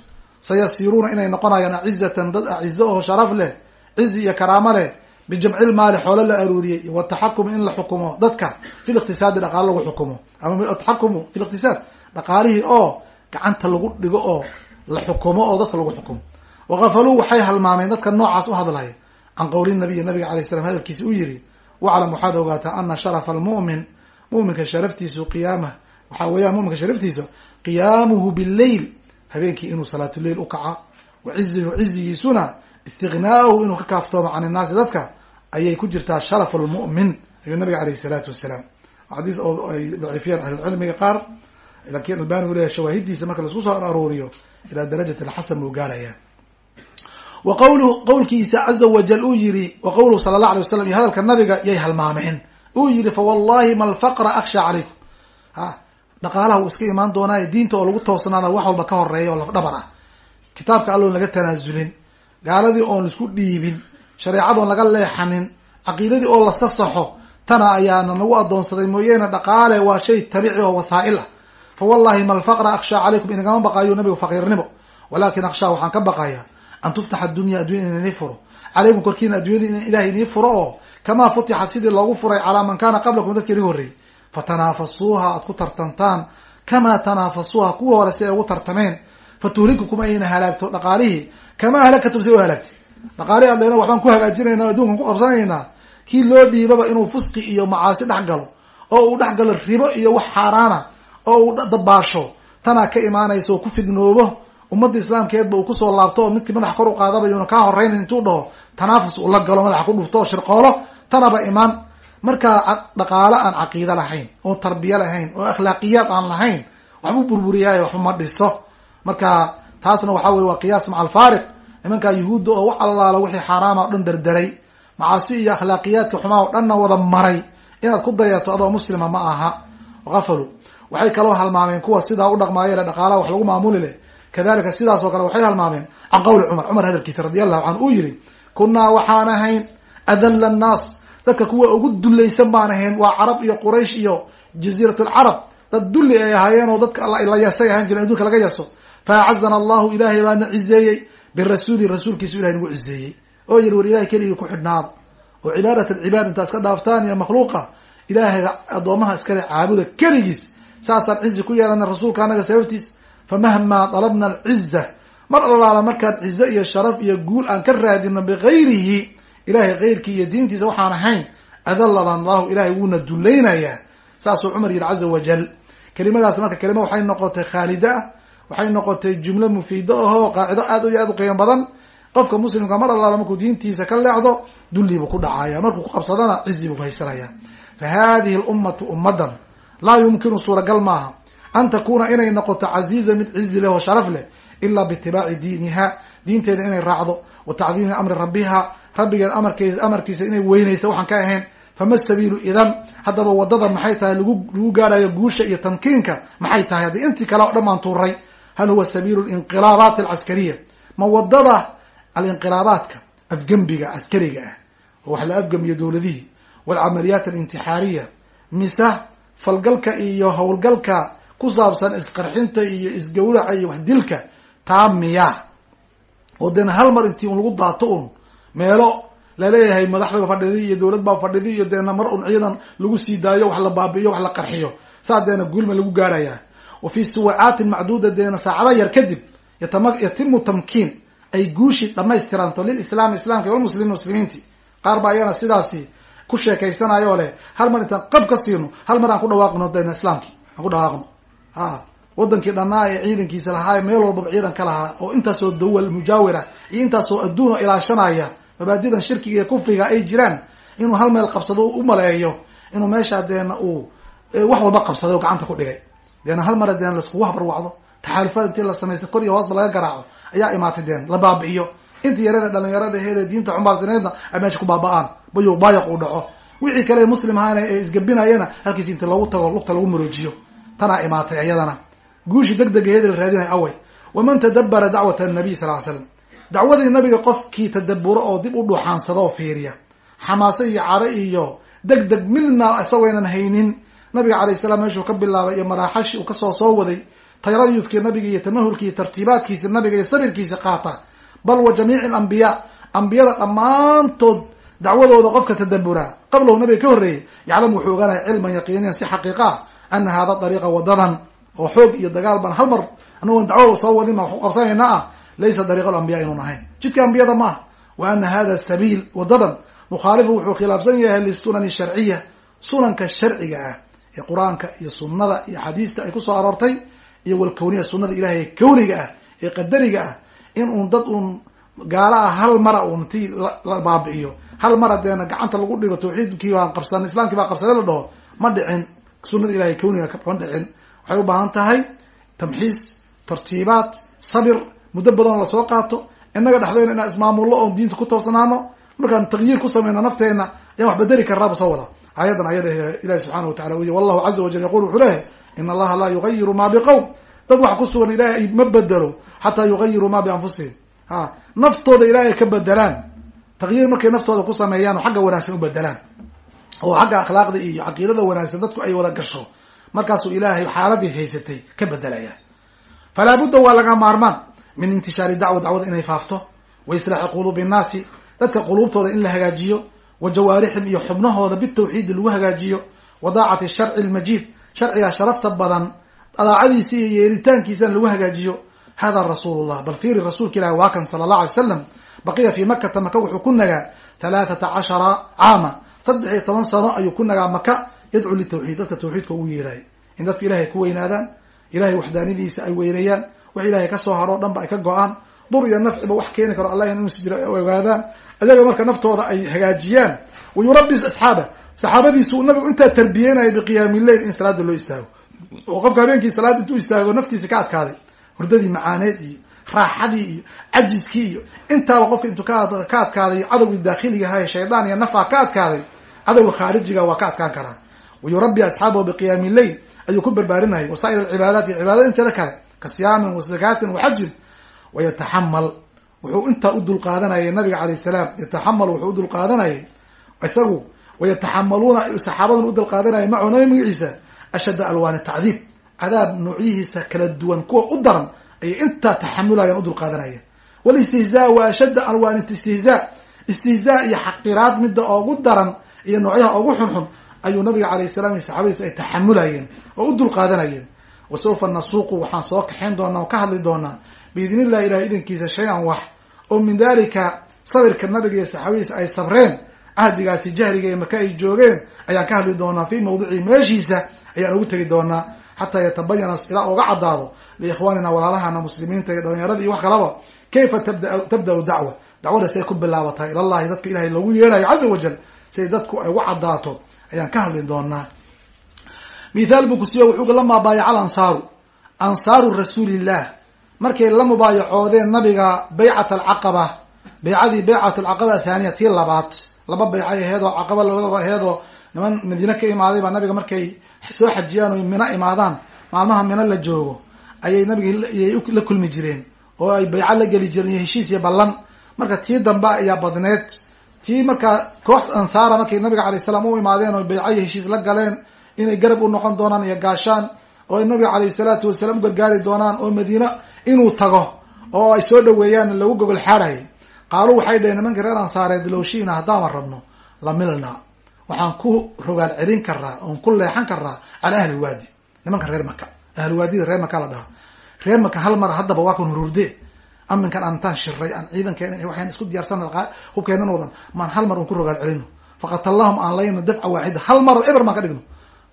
sayasiiruuna inay noqonayaan acizatan dad acizo oo sharaf leh cizi iyo karaamo leh bijamci lmaali xoolo la aruuriyey wataxakumi in la xukumo dadka fi liqtisaadi dhaqaalo lagu xukumo. Ama ataxakumu fi liqtisaad dhaqaalihii oo gacanta lagu dhigo oo la xukumo oo dadka lagu xukumo. Waqafaluu waxay halmaameen dadka noocaas u hadlaya can qowli nabiyi nabiga alay slam hadalkiisa u yihi waclam waxaad ogaataa ana sharafa almu'min mu'minka sharaftiisu qiyaamah. Waxaa weeyaan muminka sharaftiisa qiyaamuhu bileyl habeenkii inuu salaatuleil u kaca wa cizigiisuna istighnaa'uhu inuu ka kaaftoomo can innaasi dadka ayay ku jirtaa sharafu lmu'min ayuu nabiga alayh isalaatu wasalaam. Xadiis oo ay daciifiyeen ahlulcilmiga qaar laakiin albani u leeyahay shawaahidiisa marka la isku soo arooriyo ilaa darajat alxasan buu gaaraya. Wa qawluhu qowlkiisa caza wajal uu yihi wa qawluhu sala allah alay wasalam iyo hadalka nabiga yay halmaameen. Uu yihi fa wallahi ma alfaqra akhsha calaykum. Ha dhaqaalaha wuu iska imaan doonaayo diinta oo lagu toosnaada wax walba ka horreeya oo lafdhabar ah kitaabka alloon laga tanaasulin gaaladii oon isku dhiibin shareecadoon laga leexanin caqiidadii oo laska saxo tana ayaana nagu adoonsaday mooyeene dhaqaale waa shay tabici oo wasaa'il ah. Fa wallahi ma alfaqra akhshaa calaykum inagama baqaayo nabigu faqiirnimo walakin akhshaa waxaan ka baqayaa an tuftaxa adunya addunya in inii furo. Calaykum korkiina addunyadii in ilahay inii furo oo kamaa futixat sidii loogu furay calaa man kaana qablakum dadkii iga horreeyey fatanaafasuuha aad ku tartantaan. Kamaa tanaafasuuha kuwa hore si ay ugu tartameen. Fatuhlikukum ayna halaagto dhaqaalihii. Kamaa halakatum si u halaagtay dhaqaalihi adleena waxbaan ku hagaajinayna adduunkan ku qabsanaynaa. Kii loo dhiibaba inuu fusqi iyo macaasi dhex galo oo uu dhex galo ribo iyo wax xaaraana oo uu dabaasho. Tanaa ka imaanaysa oo ku fidnoobo ummadda islaamkeedba uu ku soo laabto oo midkii madaxa kor u qaadaba yuuna kaa horeynin intuu dhaho tanaafus ula galo madaxa ku dhufto oo shirqoolo. Tanaba imaan markaa dhaqaalo aan caqiido lahayn oo tarbiye lahayn oo akhlaaqiyaad aan lahayn waxbuu burburiyaayo waxba ma dhiso. Marka taasna waxa weye waa qiyaas maca alfaariq. Nimankaa yuhuudda oo wax allaala wixii xaaraama o dhan derderay macaasi iyo akhlaaqiyaadka xumaa o dhanna wada maray inaad ku dayato adoo muslima ma aha. Afalu waxay kaloo halmaameen kuwa sidaa u dhaqmaayo le dhaqaalaha wax lagu maamuli leh. Kadalika sidaas oo kale waxay halmaameen can qawli cumar. Cumar hadalkiisa radi allahu canhu uu yihi kunaa waxaan ahayn adalla annaas dadka kuwa ugu dulaysan baan ahayn waa carab iyo quraysh iyo jaziirat lcarab dad dulli ay ahaayeen oo dadka la yasay ahaan jiren adduunka laga yaso fa acazana allahu ilaahay baana cizeeyey birasuuli rasuulkiisu ilahay nagu cizeeyey. Oo yiri war ilahay keligii ku xidhnaada. Oo cibaadat alcibaad intaa iska dhaaftaan iyo makhluuqa. Ilaahay addoomaha iskale caabuda keligiis. Saasaan cizi ku yeelana rasuulka anaga sababtiis. Famahmaa dalabna alciza mar allaala markaan cizo iyo sharaf iyo guul aan ka raadino bigayrihi ilahay keyrkii iyo diintiisa waxaan ahayn adalana allahu ilahay wuuna dulaynayaa saasuu cumar yihi caza wajal kelimadaas marka kelima waxay noqotay khaalida ah waxay noqotay jumlo mufiida ahoo qaacido aad iyo aad u qiimo badan. Qofka muslimka mar allaala markuu diintiisa ka leexdo dulli buu ku dhacaya markuu ku qabsadana cizi buu haysanaya fa hadihi lummatu ummadan laa yumkinu suuragal maaha an takuna inay noqoto caziiza mid cizi leh oo sharaf leh ila biitibaaci diiniha diinteeda inay raacdo wa tacdiimi amri rabbiha rabbigeed amarkees amarkiisa inay weynaysa waxaan ka ahayn fama sabiilu idan haddaba waddada maxay tahay lagu lagu gaadhayo guusha iyo tamkiinka maxay tahay haddii intii kale o dhan baan tuuray hal huwa sabiilu linqilaabaat alcaskariya ma waddada alinqilaabaadka afgembiga caskariga ah oo wax la afgamiyo dowladihii walcamaliyaat alintixaariya mise falgalka iyo howlgalka ku saabsan isqarxinta iyo isgawraca iyo waxdilka taa miyaa. Oo deen hal mar intii un lagu daato un meelo la leeyahay madaxbaa fadhidi iyo dowlad baa fadhidi iyo deena mar un ciidan lagu sii daayo wax la baabi'iyo wax la qarxiyo. Saa deena guulma lagu gaarhayaa wa fii suwacaatin macduuda deena saacada yar kadib yatimu tamkiin ay guushi dhamaystiranto lilislaami islamka walmuslimiin muslimiinti. Qaar baa iyana sidaasi ku sheekaysanayo leh hal mar intaan qab ka siino hal mar aan ku dhawaaqno deena islaamkii aan ku dhawaaqno. Ha wadankii dhannaa ee ciidankiisa lahaa meel walbaba ciidan ka lahaa oo intaasoo dawal mujaawira iyo intaasoo adduun oo ilaashanaya mabaadidan shirkiga iyo kufriga ay jiraan. Inuu hal meel qabsado u maleeyo. Inuu meeshaa deena uu wax walba qabsaday oo gacanta ku dhigay. Deena hal mara deena laiskugu habarwacdo taxaalufada intii la samaystay kor iyo hoosba laga garaaco ayaa imaatay deen la baabi'iyo. Intii yarada dhalinyarada heede diinta xumbaarsaneedna ay meesha ku baaba-aan. Bayo baayaq uu dhaco. Wixii kale muslim ahaana ee isgabinayana halkiis inti loogu tago lugta lagu maroojiyo. Tanaa imaatay ayadana. Guushi deg degaheeda la raadinaya awey waman tadabara dacwata nabiy sal l slam dacwadii nabiga qofkii tadaburo oo dib u dhuuxaansada oo fiiriya. Xamaase iyo caro iyo deg deg midna isagooynan haynin. Nabiga calayh salaam meeshuu ka bilaabay iyo maraaxashi uu ka soo soo waday. Tayrayudkii nabiga iyo tamahulkii iyo tartiibaadkiisa nabiga iyo sabirkiisa qaata. Bal wa jamiici alambiyaa ambiyada dhammaantood dacwadooda qofka tadaburaa qablahu nabiga ka horreeyey yaclamu wuxuu ogaanaya cilman yaqiiniyan si xaqiiqa ah ana hada dariiqa wadadan. Oo xoog iyo dagaal baan hal mar anagoon dacwada soo wadin baan wax ku qabsanayna ah laysa dariiqa alambiya inuun ahayn jidka ambiyada maaha wa ana hada sabiil wadadan mukhaalifu wuxuu khilaafsan yahay lisunani sharciya sunanka sharciga ah ee qur'aanka iyo sunnada iyo xadiista ay ku soo aroortay iyo walkawniya sunada ilahay ee kawniga ah ee qadariga ah in uun dad uun gaala ah hal mara uun ti la baabi'iyo hal mara deena gacanta lagu dhigo tawxiidkii baan qabsan islaamkii baa qabsaday la dhaho ma dhicin sunada ilahay kawniga ma dhicin waxay u tahay tamxiis tartiibaad sabir muddo badanoo la soo qaato innaga dhexdeyna inaan ismaamullo oon diinta ku toosnaano markaan taqyiir ku sameyno nafteena ayaan wax bedeli karnaaba soo wada. Aayadan ayada ilahi subxaana wa tacala uyi wallahu caza wajal yaqul wuxuu leeyahy in allaha laa yugayiru ma biqowm dad wax ku sugan ilaahay ma bedelo xataa yugayiru ma bianfusihim. Ha naftooda ilaahay ka bedelaan taqyiir markay naftooda ku sameeyaan xagga wanaagsan u bedelaan oo xagga akhlaaqda iyo caqiidada wanaagsan dadku ay wada gasho markaasuu ilaahay xaaladii haysatay ka bedelaya falaa budda waa laga maarmaan min intishaari dacwa dacwada inay faafto wa islaaxi quluubi innaasi dadka quluubtooda in la hagaajiyo wa jawaarixim iyo xubnahooda bitawxiidi lagu hagaajiyo wa daacati sharci lmajiid sharciga sharafta badan daacadiisa iyo yeelitaankiisana lagu hagaajiyo. Hada rasuulu llah bal fiiri rasuulka ilahi waa kan sala allah alay slam baqiya fii makata maka wuxuu ku nagaa halaathata cashara caama saddex iyo toban sano ayuu ku nagaa maka yadcu litawxiid dadka tawxiidka ugu yeeraay in dadku ilahay ku weynaadaan ilahay waxdaanidiisa ay weyneeyaan wax ilahay ka soo haro o dhan ba ay ka go'aan. Dur iyo nafciba wax keeni karo allah inuusi jiro ogaadaan. Ayaga marka naftooda ay hagaajiyaan. Wa yurabbi asxaaba saxaabadiisu nabigu intaa tarbiyeynaya biqiyaami lleil in salaada loo istaago. Oo qofka habeenkii salaada intuu istaago naftiisa ka adkaaday. Hurdadii macaaneed iyo raaxadii iyo cajiskii iyo intaaba qofka intuu ka adkaaday cadowgii daakhiligaha shaydaan iyo nafaa ka adkaaday cadowga khaarijiga waa ka adkaan karaa. Wa yurabbi asxaabahu biqiyaami lleil ayuu ku barbaarinayay wasaa'ir alcibaadaat iyo cibaadada inteeda kale ka siyaamin wa zakaatin wa wayataxamal wuxuu intaa u dulqaadanayay nabiga calayh salaam. Yataxamal wuxuu u dulqaadanayay isagu. Wayataxamaluuna saxaabaduna u dulqaadanayay macahu nabi magaciisa ashadda alwaani tacdiib. Cadaab noocyihiisa kala duwan kuwa u daran ayay intaa taxamulayaan u dulqaadanayeen. Walistihzaa wa ashadda alwaani istihzaa. Istihzaa iyo xaqiraad midda oogu daran iyo noocyaha ugu xunxun ayuu nabiga calayh salam iyo saxaabadiisa ay taxamulayeen oo u dulqaadanayeen wa sawfa nasuuqu waxaan soo kaxayn doonaa oo ka hadli doonaa biidn illahi ilahay idankiisa shay-an wax. Oo min dalika sabirka nabiga iyo saxaabadiisa ay sabreen ahdigaasi jahriga iyo marka ay joogeen ayaan ka hadli doonaa fii mawdicii meeshiisa ayaan ugu tegi doonaa xataa yatabayana ilaa uga caddaado liikhwaanina walaalahana muslimiinta iyo dhalinyarada iyo wax kalaba. Kayfa tabda-u dacwa? Dacwada siday ku bilaabataa ilallahi dadka ilahay loogu yeerayo caza wajal siday dadku ay uga caddaato ayaan ka hadli doonaa mithaal buu kusiiyo wuxuu la mubaayaca alansaaru ansaaru rasuulillah. Markay la mubaayacoodeen nabiga baycat alcaqaba baycadii baycat alcaqaba athaniya tii labaad laba baycay aheedoo caqaba labadaba aheedoo niman madiine ka imaaday baa nabiga markay soo xajiyaan o mino imaadaan maalmaha mino la joogo ayay nabiga la kulmi jireen oo ay bayco la geli jireen iyo heshiis iyo ballan. Marka tii dambe ayaa badneed tii markaa koox ansaara markay nabiga calay salaam u imaadeen oo bayco iyo heshiis la galeen inay garab u noqon doonaan iyo gaashaan oo ay nabiga calayh salaatu wasalaam u gargaari doonaan oo madiine inuu tago oo ay soo dhaweeyaan lagu gogol xaadhay qaaluu waxay dhaheen nimanka reer ansaareed lowshiina haddaaman rabno la milna. Waxaan ku rogaal celin karaa oon ku leexan karaa calaa ahli lwaadi nimanka reer maka ahlulwaadida reer maka la dhaha reer maka hal mar haddaba waa kan hururde aminkan aan shiray aan ciidankeena waxaan isku diyaarsan hubkeenan maan hal mar un ku rogaal celino faqatalahum aan layno dafca waaxida hal mar eber maan ka dhigno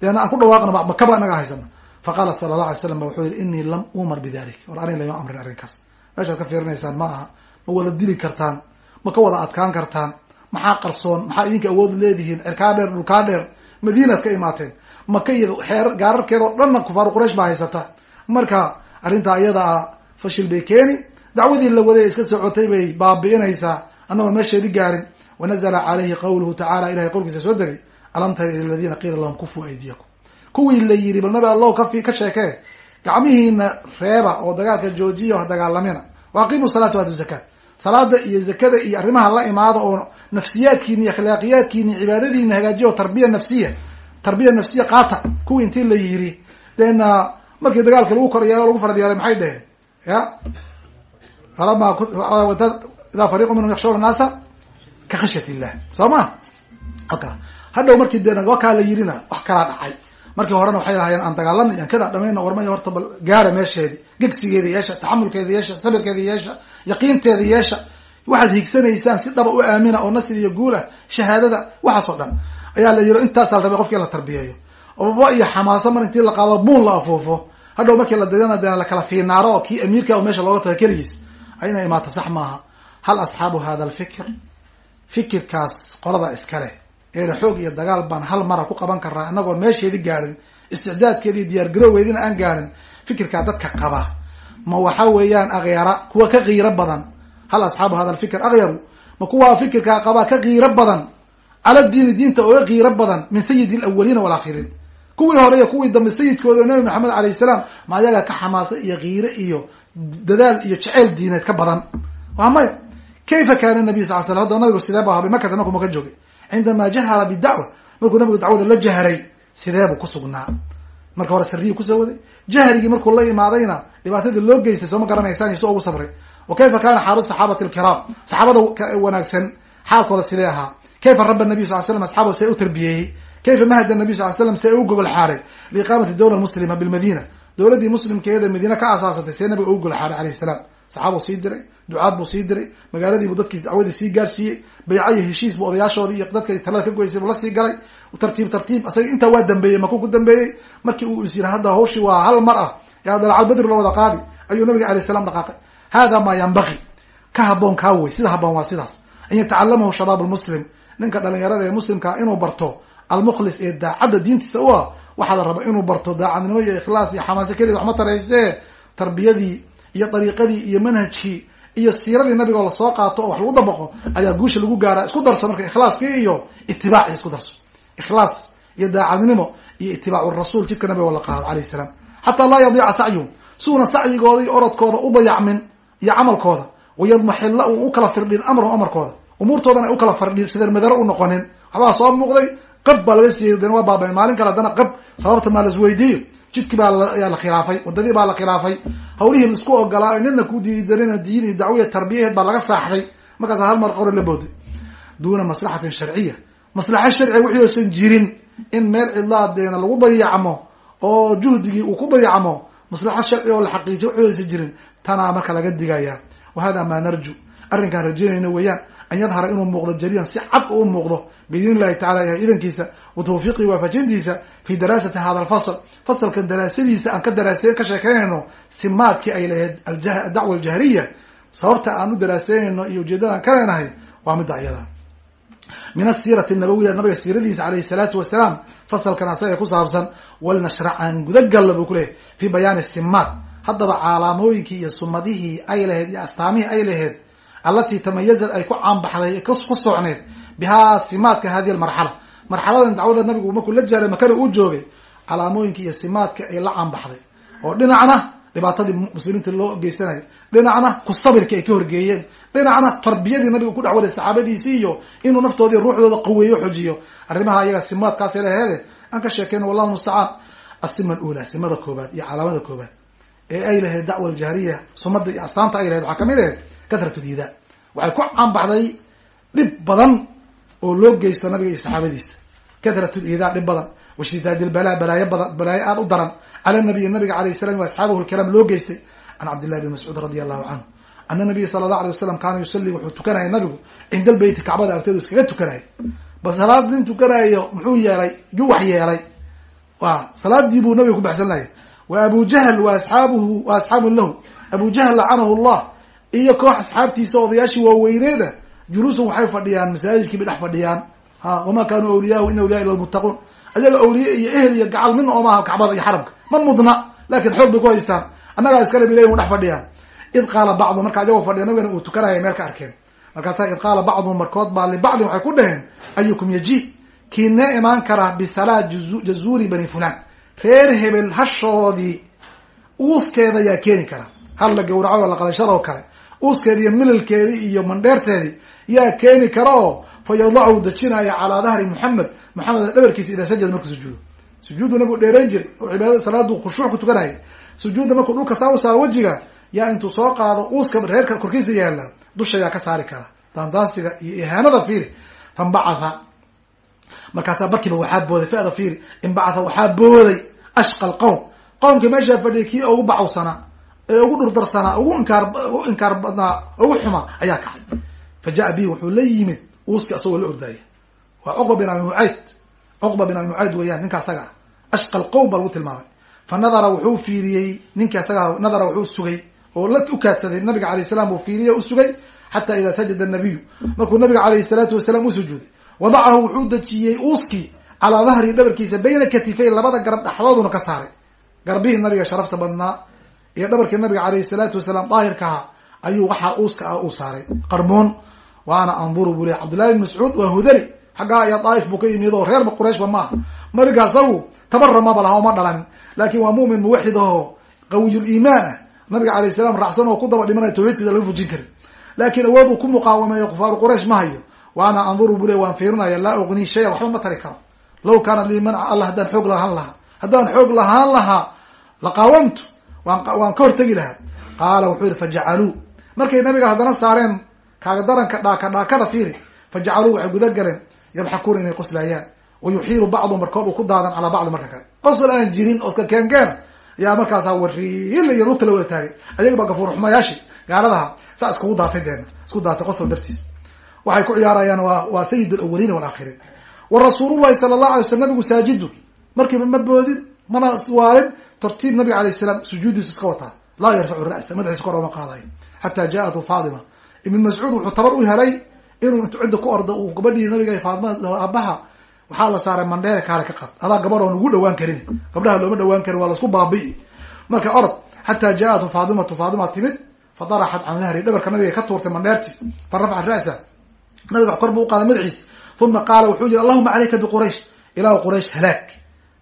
deena aan ku dhawaaqno makaba inaga haysana faqaala sala allah alay slam wuxuu yihi inii lam umar bidalik war anig lama amrin arrinkaas. Meeshaad ka fiirinaysaan ma aha. Ma wada dili kartaan. Ma ka wada adkaan kartaan. Maxaa qarsoon? Maxaa idinka awood leedihiin? Cirkaa dheer dhulkaa dheer? Madiinaad ka imaateen. Maka iyo xeer gaararkeedao dhanna kufaaru quraysh baa haysata. Marka arrintaa iyada ah fashil bay keeni. Dacwadii la waday iska socotay bay baabi'inaysaa. Annagoo meesheedi gaarin wanazla calayhi qawluhu tacala ilahay qowlkiisa soo degay alam tara ila aladiina qiila lahum kufuu aydiyakum. Kuwii la yiri bal nabi allahu kafi ka sheekee gacmihiina reeba oo dagaalka joojiya o dagaalamina. Wa aqimu salaata waatu zakaa salaada iyo zakada iyo arrimaha la imaada oo nafsiyaadkiini iyo akhlaaqiyaadkiini cibaadadiina hagaajiya oo tarbiya nafsiya tarbiya nafsiya qaata. Kuwii intii la yiri deena markii dagaalka lagu kor yeelo lagu farad yeelay maxay dheheen ya? Falama idaa fariiqu minhum yakshawna naasa ka khashyat illah soo ma? Aka hadhow markii dee wakaa la yirina wax kalaa dhacay. Markii horena waxay lahaayeen aan dagaalana iyan kada dhamayna warmay horta bal gaara meesheedi gegsigeeda yeesha taxamulkeeda yeesha sabirkeeda yeesha yaqiinteeda yeesha. Waxaad higsanaysaan si dhaba u aamina oo nasri iyo guulah shahaadada waxaasoo dhan. Ayaa la yiri intaasaa la rabay qofki in la tarbiyeeyo. Obaba iyo xamaaso mar intii la qaado buun la afuufo. Hadhow markii la degana dena lakala fiinaaro oo kii amiirka o meesha looga taga keligiis. Ayna imaato sax maaha. Hal asxaabu hada alfikr fikirkaas qolada iskale eena xoog iyo dagaal baan hal mara ku qaban karaa inagoon meesheedi gaarin isticdaadkeedi iyo diyaargarowgeedina aan gaarin fikirkaa dadka qaba. Ma waxa weeyaan akyara kuwa ka kiiro badan. Hal asxaabu hada alfikr akyaru ma kuwaa fikirkaa qabaa ka kiiro badan? Cala diini diinta ooga kiiro badan min sayidi alawaliina walaakiriin kuwii hore iyo kuwii dambe sayidkooda oo nabi maxamed alayh salaam ma ayaga ka xamaaso iyo kiire iyo dadaal iyo jeceyl diineed ka badan. Waa maya kayfa kaana nabiy sal slam hadda nabigu sidee bu ahaa? Bimakata markuu maka joogay cindamaa jahara bidacwa markuu nabigu dacwada la jahray sideebuu kusugnaa marka hore sariyu ku soo waday jahrigii markuu la imaadayna dhibaatadii loo geystay sooma garanaysaan iso ugu sabray wa kayfa kaana xaalu saxaabati alkiraam saxaabada wanaagsan xaalkooda sidee ahaa kayfa raba nabiy sal slam asxaabada see u tarbiyeeyey kayfa mahada nabiy sal slam see u gogol xaaray liiqaamati dawla muslima bilmadina dowladii muslimkeeda madiine ka asaasatay see nabiga ugu gogol xaaray alayh salaam saxaabuu sii diray ducaad buu sii diray magaaladiibuu dadkii dacwadii sii gaarsiiyey bayca iyo heshiis buu odayaashoodii iyo dadka talada ka goysay buu la sii galay. Tartiib tartiib asaga intaa waa dambeeyey makuu ku dambeeyey? Markii uu is yiri hadda hawshii waa hal mar ah. Yaa dalcalbadri la wada qaadi. Ayuu nabiga alayh salam dhaqaaqay. Hada maa yanbaqi ka haboon kaa wey sida haboon waa sidaas. An yatacalamahu shabaab lmuslim ninka dhalinyarada ee muslimkaa inuu barto almukhlis ee daacadda diintiisa u ah. Waxaa la rabaa inuu barto daacadnimo iyo ikhlaas iyo xamaase keliga waxma tarayse tarbiyadii iyo dariiqadii iyo manhajkii iyo siiradii nabiga oo la soo qaato oo wax lagu dabaqo ayaa guusha lagu gaaraa isku darso marka ikhlaaskii iyo itibaaci isku darso. Ikhlaas iyo daacadnimo iyo itibaacu rasuul jidka nabiga oo la qaado alayh salaam. Xataa laa yadiica sacyuhum suuna sacyigooda iyo orodkooda u dayacmin iyo camalkooda. Wayadmaxilla uu u kala firdhin amrahum amarkooda. Umuurtoodana ay u kala firdhin sideen madaro u noqonin. Waxbaa soo muuqday qab baa laga siiyey dena waa baaba maalin kale haddana qab. Sababta maa lasweydiiyo jidkii baa yaa la khilaafay wadadii baa la khilaafay. Hawlihii la isku ogolaa nina ku diidanina diin iyo dacwiya tarbiyaheed baa laga saaxday. Markaas hal mar qori la booday. Duuna maslaxatin sharciya. Maslaxa sharciga wixii oosan jirin in meel cidlaadeena lagu dayacmo oo juhdigii uu ku dayacmo maslaxa sharci oo la xaqiijiyo wixii oosan jirin. Tanaa marka laga digaya wa hada maa narju. Arrinkaan rajaynayna weeyaan. An yadhara inuu muuqdo jaliyan si cad uu muuqdo. Biidn illahi tacala idankiisa wa tawfiiqii waafajintiisa fi daraasati hada alfasl fasalkan daraasadiisa aan ka daraaseen ka sheekeynayno simaadkii ay lahayd adacwa aljahriya sababta aan u daraaseynayno iyo ujeedadan ka leenahay waa midda iyada min asiirati nabawiya nabiga siiradiisa alayhi salaatu wasalaam fasalkan asaga ku saabsan walnashrac aan gudagalla buu kuleeyahy fi bayaani simaad haddaba calaamooyinkii iyo sumadihii ay lahayd iyo astaamihii ay lahayd allatii tamayazad ay ku caanbaxday ku socneed bihaa simaadka hadihi almarxala. Marxaladan dacwada nabigu markuu la jaaray makana uu joogay calaamooyinka iyo simaadka ay la caanbaxday. Oo dhinacna dhibaatadii muslimiinta loo geysanaya dhinacna ku sabirkii ay ka horgeeyeen. Dhinacna tarbiyadii nabiga ku dhexwaday saxaabadiisii iyo inuu naftoodii ruuxdooda qaweeyo xojiyo arrimaha iyaga simaadkaas laheede aan ka sheekeyno wallahu mustacaan asima alula simada koobaad iyo calaamada koobaad ee ay lahayd dacwa aljahriya sumada iyo astaanta ay lahayd waxaa ka mid ahayd kathratu liida waxay ku caanbaxday dhib badan oo loo geysto nabiga iyo saxaabadiisa. Kathratu liida dhib badan washtidaad ilbalaa balaayo badan balaayo aada u daran. Cala nabiyi nabiga alayh salam wa asxaabihu lkiraam loo geystay. Can cabdillahi bn mascuud radi allahu canhu ana nabiya sala allah alay wasalam kaana yusalli wuxuu tukanaya nabigu. Cinda albeyti kacbada agteedu iskaga tukanaya bal salaad nin tukanayo muxuu yeelay? Yuu wax yeelay. Wa salaadii buu nabiga ku baxsanaya wa abu jahl wa asxaabuhu wa asxaabun lahu. Abu jahl lacanahu llah iyo koox asxaabtiisa odayaashii waaweyneeda juluusun waxay fadhiyaan masaajidkii bay dhex fadhiyaan. Ha wamaa kaanuu awliyaahu in awliya ila lmuttaquun ayaga awliye iyo ehel iyo gacal midna oo maaha kacbada iyo xaramka ma mudna laakin xoog bay ku haystaan. Annagaa iskale bay leyin u dhex fadhiyaan. Id qaala bacdu marka ayagoo fadhiya nabigana uu tukanaya meel ka arkeen. Markaasaa id qaala bacduhum markood baa libacdin waxay ku dhaheen ayukum yaji kiinee imaan karaa bisalaa jazuuri bani fulan reer hebel hashoodii uuskeeda yaa keeni kara. Hal la gawraco la qalashada oo kale. Uuskeedi iyo milalkeedii iyo mandheerteedii yaa keeni kara oo fa yadacu dejinaya calaa dahri muxamed maxamed dhabarkiisa idaa sajada markuu sujuudo. Sujuudu nabigu dheerayn jiray oo cibaadada salaadu khushuuc ku tukanaya sujuudda markuu dhulka saa u saaro wejiga yaa intuu soo qaado uuska reerka korkiisa yaalla dusha yaa ka saari kara. Daandaansiga iyo ihaanada fiiri fanbacatha. Markaasaa barkiiba waxaa booday fada fiiri inbacatha waxaa booday ashqa alqowm qowmkii meeshaa fadhiyay kii ugu bacawsanaa ee ugu dhurdarsanaa ugu inkaar ugu inkaar badnaa ugu xumaa ayaa kacay. Fa jaa bihi wuxuu la yimid uuski asagoo la ordaaya waa cuqba bin abi mucayd cuqba bin abi mucayd weeyaan ninka asaga. Ah ashqa lqowm baa lagu tilmaamay. Fa nadara wuxuu fiiriyey ninki asaga nadara wuxuu sugay oo la u kaadsaday. Nabiga alayh salam uu fiiriyey u sugay xata ida sajada nabiyu markuu nabiga alayhi salaatu wasalaam u sujuuday wadacahu wuxuu dejiyey uuski calaa dahri dhabarkiisa bayna katifay labada garab dhexdooduna ka saaray. Garbihii nabiga sharafta badnaa iyo dhabarkii nabiga alayhi salaatu wasalaam daahirkaha ayuu waxaa uuska ah uu saaray. Qarmoon waana anduru buu ley cabdullahi bn mascuud waa hudali xaggaa iyo daaif buu ka yimid oo reerba qurayshba ma. Aha mariga asagu tabaramaba laha oma dhalanin laakin waa mumin muwaxid aho qawiyuliimaan ah nabiga alayh salam raacsan oo ku daba dhimanaya tawxiidkiisa laga fujin karin laakiin awood uu ku muqaawameeyo kufaaru quraysh ma hayo. Waana anduru buu le waan fiirinaya laa ugnii shaya waxba ma tari karo. Law kaana lii manca alla haddaan xoog lahaan lahaa. Haddaan xoog lahaan lahaa laqaawamtu waan ka hortegi lahaa. Qaala wuxuu yihi fajacaluu. Markay nabiga haddana saareen kaaga daranka dhaaka dhaakada fiiri fajacaluu waxay guda yadxakuuna inay qoslaayaan wa yuxiilu bacdu markood uu ku daadan calaa bacdi marka kale. Qosol aan jirin oska keenkeena ayaa markaasaa wariila iyo lugta la wada taagay. Ayaga baa gafuurxumayaashi gaaladaha saa iskugu daatay deena isku daatay qosol dartiis. Waxay ku ciyaarayaan waa waa sayid alawaliin walaakhirin wa rasuulullahi sala allahu alay slam nabigu saajidun markiiba ma boodin mana waalin tartiib nabiga alayh salaam sujuudiisu iska wataa. Laa yarfacu ra'sa madaxiisa kor ooma qaadayo. Xataa ja'atu faatima ibn mascuud wuxuu tabar u helay inuu intu cidda ku ordo uu gabadhii nabiga faatima aabaha waxaa la saaray mandheere kaale ka qad. Adaa gabadh ugu dhawaan karin. Gabdhaha looma dhawaan karin waa la isku baabi'i. Marka orod xataa ja'atu faatimatu faatima timid fadaraxat can dahri dhabarka nabiga ka tuurtay mandheerti fa ra'sa. Nabiga kor buu uqaaday madaxiisa uma qaala wuxuu yihi allahuma calayka biquraysh ilaahu quraysh halaag.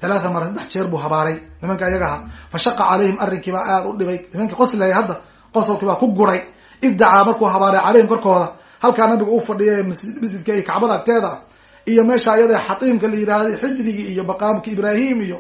Talaata mara saddex jeer buu habaaray. Nimanka iyaga aha calayhim arrinkii baa aada u dhibay. Nimankii qoslaya hadda qosolkii ku guray. Ibdacaa markuu habaaray calayhim korkooda halkaa nabiga uu fadhiya masjidka iyo kacbada agteeda iyo meesha ayada xatiimka la yidhaahday xijrigii iyo maqaamka ibraahim iyo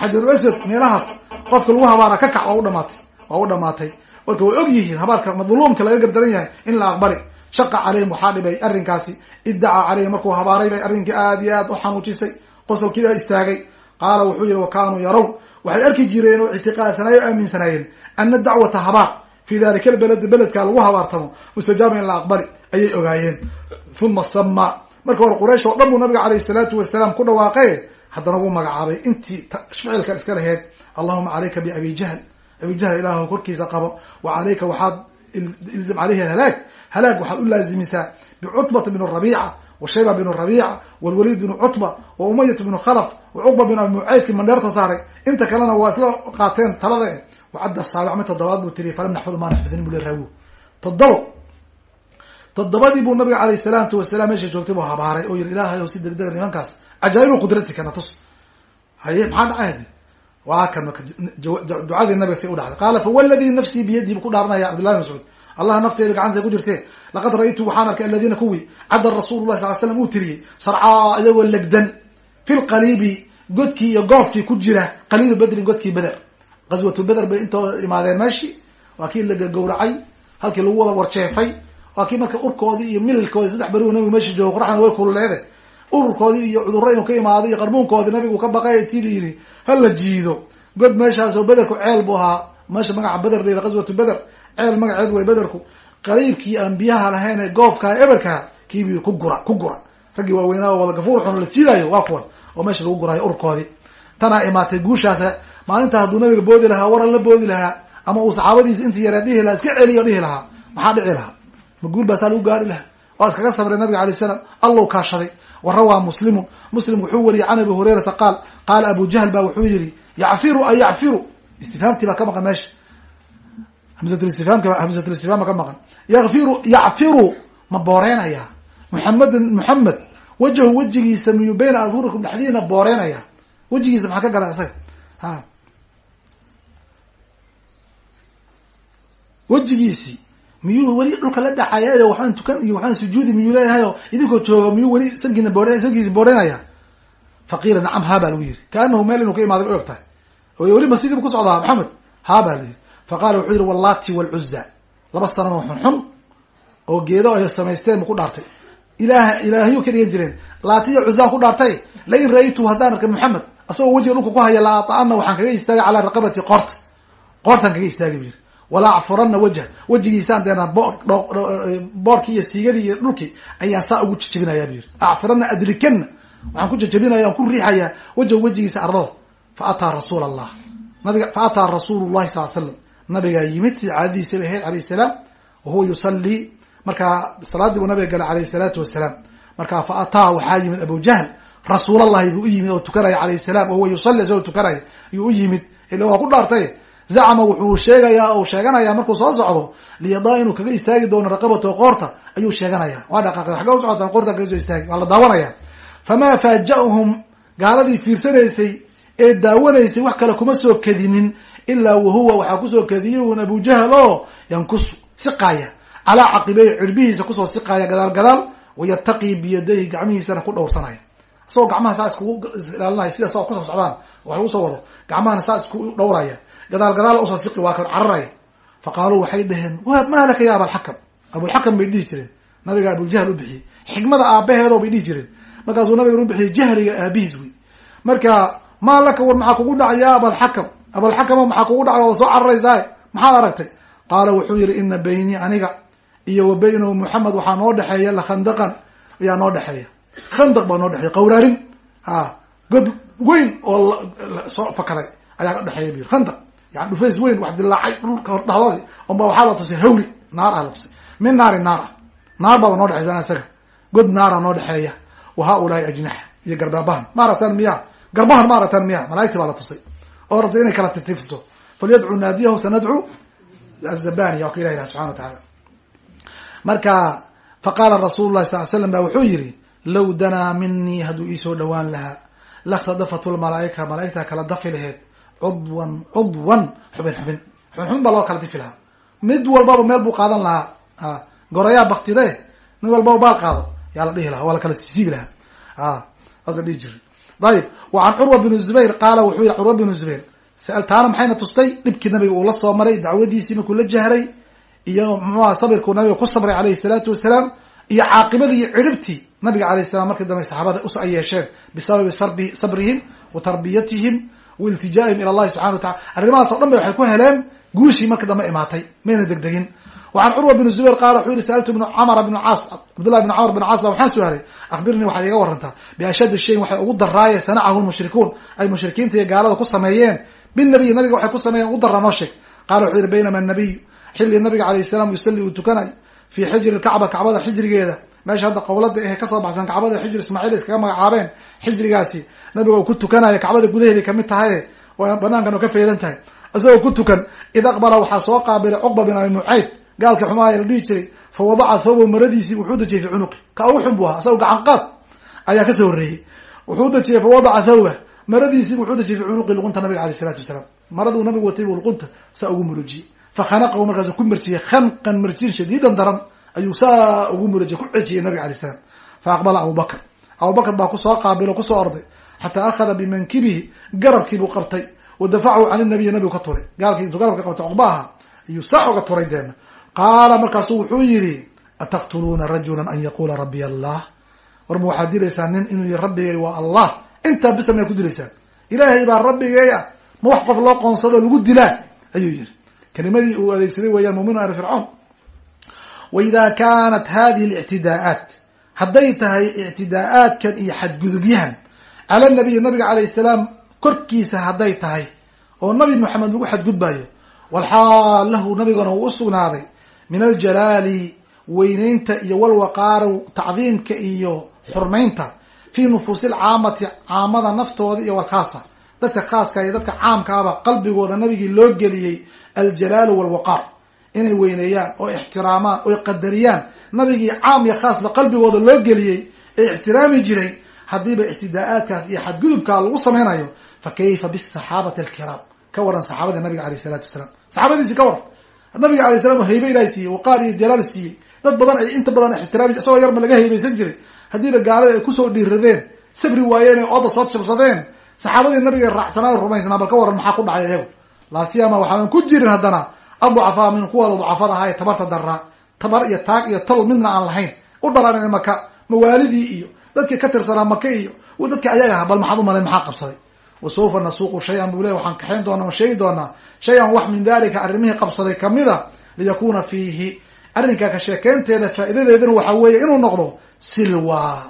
xajaru asad meelahaas qofka lagu habaara ka kac waa u dhamaatay waa u dhamaatay. Marka way og yihiin habaarka madluumka laga gardaran yahay in la aqbali. Shaqa calayhim waxaa dhibay arrinkaasi. Iddacaa calayhim markuu habaaray bay arrinkii aada iyo aad u xanuujisay qosolkii baa istaagay. Qaala wuxuu yihi wa kaanuu yarow. Waxay arki jireen oo ictiqaadsanaye o aaminsanaayeen ana dacwata habaar fi dalika lbeled beledkaa lagu habaartamo mustajaaba in la aqbali ayay ogaayeen. Uma sama marka hore quraysh oo dhan buu nabiga alayh salaatu wasalaam ku dhawaaqay haddana wuu magacaabay. Intii ficilkan iska laheyd allahuma calayka biabi jahl. Abi jahl ilaah korkiisa qabo. Wa calayka waxaad ilzam caleyhi halaag. Halaag waxaad u laazimisaa bicutbata bn rabiica wa shayba bn rabiica walwaliid bn cutba wa umayat bnu khalaf wa cuqba bin abi mucaydki mandheerta saaray. Inta kalena waa isla qaateen talada wacadda saabic mid toddobaad? buu tiriy falam naxfud maa naxfidin buu le raawo toddobo toddobadii buu nabiga alayh salaatu wasalaam meesha joogtay buu habaaray oo yiri ilaahay si degdega nimankaas cajaa'ibu qudrati kana tus. Haye maxaa dhacay waa kan ducadii nabiga si u dhacday. Qaala fawaladii nafsii biyadihi bu ku dhaaranaya cabdillahi mascuud. Allah nafteeda gacansa ku jirtee. Laqad ra-ytu waxaan arkay aladiina kuwii cadda rasuulu lahi sal slam uu tiriyey sarcaa iyagoo legdan fi lqaliibi godkii iyo goofkii ku jira qaliilu bedrin godkii beder qaswatu beder bay intoo imaadeen meeshii waa kii la gawracay halkii lagu wada warjeefay waa kii marka urkoodii iyo mililkoodii saddex beri nabigu meesha joogo qoraxdana way kululeede ururkoodii iyo cudurro inuu ka imaado iyo qarmuunkoodii nabigu ka baqay tii la yidhi ha la jiido. God meeshaasoo bederku ceel buu ahaa. Meesha magaca beder la yidhi qaswatu beder ceel magaceed way bederku qariibkii aan biyaha lahayn ee goofkaa eberkaa kiibi ku gura ku gura. Raggii waaweynaa wada gafuur xun la jiidayo waa kuwan oo meesha lagu guraayo ururkoodii tanaa imaatay guushaas maalinta hadduu nabiga boodi lahaa waran la boodi lahaa ama uu saxaabadiisa intii yaree dhihi lahaa iska celiyo dhihi lahaa maxaa dhici lahaa ma guul baasaa lagu gaari lahaa. Waa iskaga sabray nabiga alay slam allow kaashaday wa rawaa muslimun muslim wuxuu wariyay can abi hurayrata qaal qaala abu jahl ba wuxuu yihi yacfiru an yacfiru. Istifhaamtii baa ka maqan meesha. Hamzatulistifhaamka hamzatulistifhaam baa ka maqan. Yafiru yacfiru. Ma booreenaya muxamedun muxamed wajahu wejigiisa miyuu bayna adhurikum dhexdiina booreenaya wejigiisa maxaa ka gala isaga ha wejigiisii miyuu weli dhulka la dhacaya waxaan tukan iyo waxaan sujuudi miyuu leeyahayo idinkoo jooga miyuu weli sankiina boore sankiisi booreenaya? Faqiila nacam haa baa lagu yiri kaanahu meel inuu ka imaaday ba og tahay weli masjidiibu ku socdaa maxamed? Haa baa la faqala wuxuu yihi wallati walcuza laba sananoo xunxun oo geedo ay samaysteen ma ku dhaartay. Ilaah ilaahyo ka dhigan jireen. Laati iyo cuzaa ku dhaartay. Lain ra'aytu haddaan arkay maxamed asagoo wejiga dhulka ku haya la aطa'ana waxaan kaga istaagay calaa raqabati qoorta qoortaan kaga istaagay bu yiri walaa acfurana wajha. Wejigiisaan deena boorkii iyo siigadii iyo dhulkii ayaan saa ugu jejebinaya bu yiri acfurana adrikana waxaan ku jejebinaya aan ku riixayaa wajha wejigiisa ardada. Fa ataa rasuul allah nabiga fa rasuulu llahi sal slam nabigaa yimid sida caadadiisa bay ahayd alayh salaam wa huwa markaa salaadii buu nabiga galay alayh salaatu wasalaam markaa fa ataa waxaa yimid abu jahl. Rasuulallahi buu u yimid oo tukanaya alayh salam wahuwa yusalli isagoo tukanaya. Ayuu u yimid. Ila waa ku dhaartay zacma wuxuu sheegayaa o sheeganaya markuu soo socdo liyadaa inuu kaga istaagi doono raqabato qoorta ayuu sheeganaya waa dhaqaaqay xagga u socotaan qoorta kaga soo istaagi waa daawanaya famaa faaja'hum gaaladii fiirsanaysay ee daawanaysay wax kale kuma soo kadinin ilaa wahuwa waxaa ku soo kadiyay un abu jahl oo yankusu siqaaya calaa caqibey cirbihiisa ku soo siqaaya gadaal gadaal wayataqii biyadayhi gacmihiisana ku dhowrsanaya isagoo gacmaha saa iskugu ilaalinaya sida sao ku soo socdaan wax lagu soo wado gacmahana saa isku dhowraya gadaal gadaal u soo siqi waa kan cararaya fa waxay dhaheen wa maalaka ya abalxakam abulxakam bay dhihi jireen. Nabiga abuljahl u bixiyey. Xikmada aabaheedo bay dhihi jireen. Markaasuu nabigan u bixiyey jahliga aabihiis wey marka maa laka war maxaa kugu dhacay ya abalxakam abalxakamo maxaa kugu dhacay waad soo cararaysaa maxaad aragtay? Qaala wuxuu yihi ina baynii aniga iyo wa baynahu muxamed waxaa noo dhexeeya lakhandaqan ayaa noo dhexeeya khandaq baa noo dhexeeya qawraarin. A god weyn oo soo fakaray ayaa ka dhexeeya bu khandaq yani dhufays weyn wax dilaacay dhulka dhahdoodi unba waxaa la tusay hawli naar ah la tusay. Min naari naar ah. Naar baaba noo dhexeysa isaga. God naara noo dhexeeya. Wa haaulaai ajnaxa iyo garbaabahan ma aragtaan garbahan ma aragtaan miya malaaigti baa la tusay. Oo rabtay inay kala titifto falyadcu naadiyahu sanadcu azabaniya waa ka ilah ilah subxana wa tacaala marka faqaala rasuulu lahi sal l slam ba wuxuu yihi low danaa minii hadduu iisoo dhowaan lahaa lakhtadafatu lmalaaika malaaigtaa kala dafi laheed cudwan cudwan. Xubin xubin. Xubin xubin baa loo kala difi lahaa. Mid walbaba meel buu qaadan lahaa gorayaa baktide mid walbaba baal qaado yaa la dhihi lahaa waa la kala sisiibi lahaa. Saasa dhihi jira ayib wa can curwa bn zubayr qaala wuxuu yihi curwa bnu zubayr taana maxayna tustay? Dhibkii nabiga uu la soo maray dacwadiisii markuu la jahray iyo muxuha sabirkuu nabiga ku sabray alayhi salaatu wasalaam iyo caaqibadii iyo ciribtii nabiga alayh salam markii dambe saxaabada us ay yeesheen bisababi sabrihim wa tarbiyatihim wa iltijaa'ihim ila allahi subxana wa tacala arrimahaas o dhan ba waxay ku heleen guushii markii dambe imaatay mayna degdegin. Wacan curwa bn zubayr qaala wuxuu yihi saaltu bn camr bn caas cabdullahi bn camr bn caas ba waxaan su'aalay akhbirnii waxaad iga warantaa biashaddi shayin waxay ugu daraaye sanacahu lmushrikuun ay mushrikiinta iyo gaalada ku sameeyeen. Binabiy nabiga waxay ku sameeyeen ugu daraa noo sheeg. Qala wuxuu yihi baynama nabiy xilli nabiga alayh salam yusalli uu tukanayo fii xijri lkacba kacbada xijrigeeda meesha hadda qowlada ahe ka soo baxsan kacbada xijri ismaaciil iskaga magacaabeen xijrigaasi nabiga uu ku tukanayo kacbada gudaheeday ka mid tahaye banaankan ka faydan tahay. Isagoo ku tukan id aqbala waxaa soo qaabilay cuqba bin abi mucayd gaalkii xumaaya la dhihi jiray fa wadaca thawbo maradiisii wuxuu dejiyey fi cunuqi. Ka ugu xun bu ahaa isagoo gacan qaad ayaa ka soo horreeyey. Wuxuu dejiyey fa wadaca thawba maradiisii wuxuu dejiyey fi cunuqi luqunta nabiga aleyh isalaatu wasalaam. Maraduu nabigu watay buu luqunta saa ugu murujiyey. Fakhanaqahu markaasu ku marjiyey khanqan marjin shadiidan daran ayuu saa ugu murajiyey ku cejiyey nabiga alay salam fa aqbala abubakr abubakr baa ku soo qaabilo ku soo orday xataa akhada bimankibihi garabkiibuu qabtay. Wa dafacahu can nabiyi nabigu ka turay. Gaalkii intuu garabka qabtay cuqba aha ayuu saa oga turay deena. Qaala markaasu wuxuu yihi ataqtuluuna rajula an yaqula rabbiy allah? War ma waxaad dilaysaan nin inuu yihi rabbigay waa allah. Intaa bisa maad ku dilaysaan. Ilaahay baa rabbigay ah. Ma wax qof loo qoonsado lagu dilaa ayuu yihi kelimadii uu adeegsaday weeyaan mumin ali fircawn wa ida kanat hadihi lictidaa'aat hadday tahay ictidaa'aadkan iyo xadgudubyahan cala nabiyi nabiga calayh salaam korkiisa hadday tahay oo nabi moxamed lagu xadgudbayo. Walxaal lahu nabigana uu u sugnaaday. Min aljalaali weyneynta iyo walwaqaaru tacdiimka iyo xurmaynta. Fii nufuusi alcaamati caamada naftooda iyo walkhaasa dadka khaaska iyo dadka caamkaaba qalbigooda nabigii loo geliyey aljalaalu walwaqaar inay weyneeyaan oo ixtiraamaan oo qadariyaan. Nabigii caam iyo khaasba qalbigooda loo geliyey ee ixtiraami jiray haddiiba ictidaa'aadkaas iyo xadgudubkaa lagu samaynayo fa kayfa bisaxaabati alkiraam? Ka waran saxaabadii nabiga aleyh isalaatu wasalaam. Saxaabadiisi ka waran nabiga alay salam haybe ilahay siiyey waqaar iyo jalaal siiyey. Dad badan ay inta badan ixtiraami isagoo yarma laga haybaysan jiray. Haddiiba gaalada ay ku soo dhiiradeen sabri waayeen ee ooda soo jabsadeen saxaabadii nabiga raacsanaa rumaysnaa bal ka waran maxaa ku dhacay iyagu laasiyama waxaanan ku jirin haddana adducafaa min kuwooda ducafada ahaa ee tabarta daraa tabar iyo taag iyo tol midna aan lahayn. U dhalan maka mawaalidii iyo dadkii ka tirsanaa maka iyo dadki ayaga aha bal maxaad umalayn maxaa qabsaday? Wa sawfa nasuuqu shay-an buu ley waxaan kaxayn doonaa on sheegi doonaa. Shay-an wax min dalika arrimihii qabsaday kamida liyakuna fiihi. Arrinkaa ka sheekeynteeda faa'idadeeduna waxaa weeye inuu noqdo silwa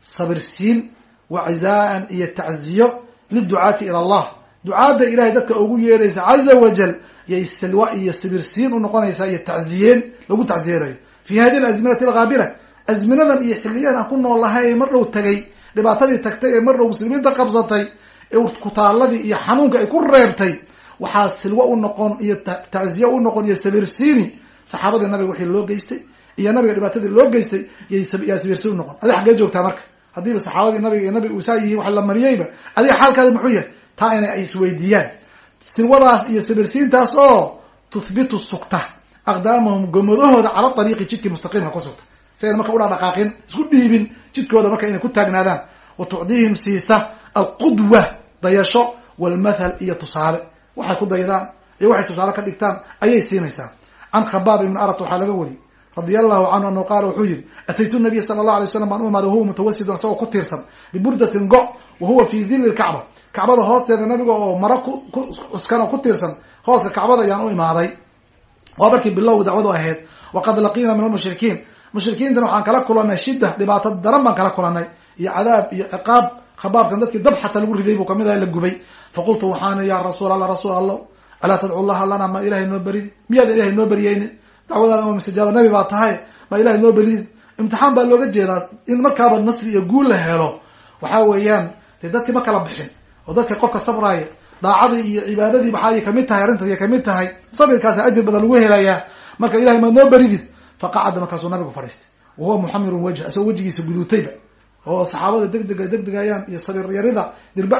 sabirsiin wa cizaan iyo tacziyo liducaati ila allah. Ducaadda ilahay dadka ugu yeeraysa caza wajal yay silwa iyo sabirsiin unoqonaysaa iyo tacziyeen lagu tacziyeenayo fi hadi alazminati alghaabira azminadan iyo xiliyadan aan ku nool lahay ee mar dhow tagay. Dhibaatadii tagtay ee mar dhow muslimiinta qabsatay ee kutaaladii iyo xanuunka ay ku reebtay waxaa silwa u noqon iyo tacziye u noqon iyo sabirsiini saxaabadii nabiga wixii loo geystay iyo nabiga dhibaatadii loo geystay yaa sabirsiin unoqon adiga xaggee joogtaa marka? Haddiiba saxaabadii nabiga iyo nabiga uusaa yihiin wax la mariyeyba adiga xaalkaada muxuu yahay? Taa inay ay isweydiiyaan silwadaas iyo sabirsiintaas oo tuhbitu sugta aqdaamahum gomadahooda cala ariiqi jidkii mustaqiimka ku sugta si ayna marka udhaqdhaqaaqin isku dhiibin jidkooda marka inay ku taagnaadaan. Wa tucdiihim siisa alqudwa dayasho walmathal iyo tusaale. Waxay ku daydaan iyo waxay tusaale ka dhigtaan ayay siinaysaa can khabaab ibn arat waxaa laga wariyey radia allahu canhu anahu qaala wuxuu yihi ataytu nabiya sala allah alay slam baan u imaaday wahuwa mutawasidun isagoo ku tiirsan biburdatin go wa huwa fi dili lkacba kacbada hoosteeda nabiga oo mara ku cuskan oo ku tiirsan hooska kacbada ayaan u imaaday. Waa markii bilow dacwadu ahayd waqad laqiina min almushrikiin mushrikiintana waxaan kala kulanay shida dhibaato daran baan kala kulanay iyo cadaab iyo ciqaab khabaabkan dadkii dab xataa lagu riday buu ka mid aha la gubay. Faqultu waxaan ya rasuul allah rasuul allah alaa tadcu llaha lana ma ilahay noo beridi miyaadan ilahay noo beriyeynin dacwadaada ma mustajaaba nabi baa tahay ma ilahay noo beridid imtixaan baa looga jeedaa in markaaba nasri iyo guul la helo. Waxaa weeyaan dee dadkii ma kala bixin oo dadka qofka sabraaya daacadii iyo cibaadadii maxaay ka mid tahay arrintaay ka mid tahay sabirkaasa ajir badan lagu helayaa. Marka ilahay maad noo beridid faqacada markaasuu nabigu fadhiistay. Wahuwa muxamirun wajh isagoo wejigiisa guduutayba oo saxaabada degdega degdegayaan iyo sabir yarida dirba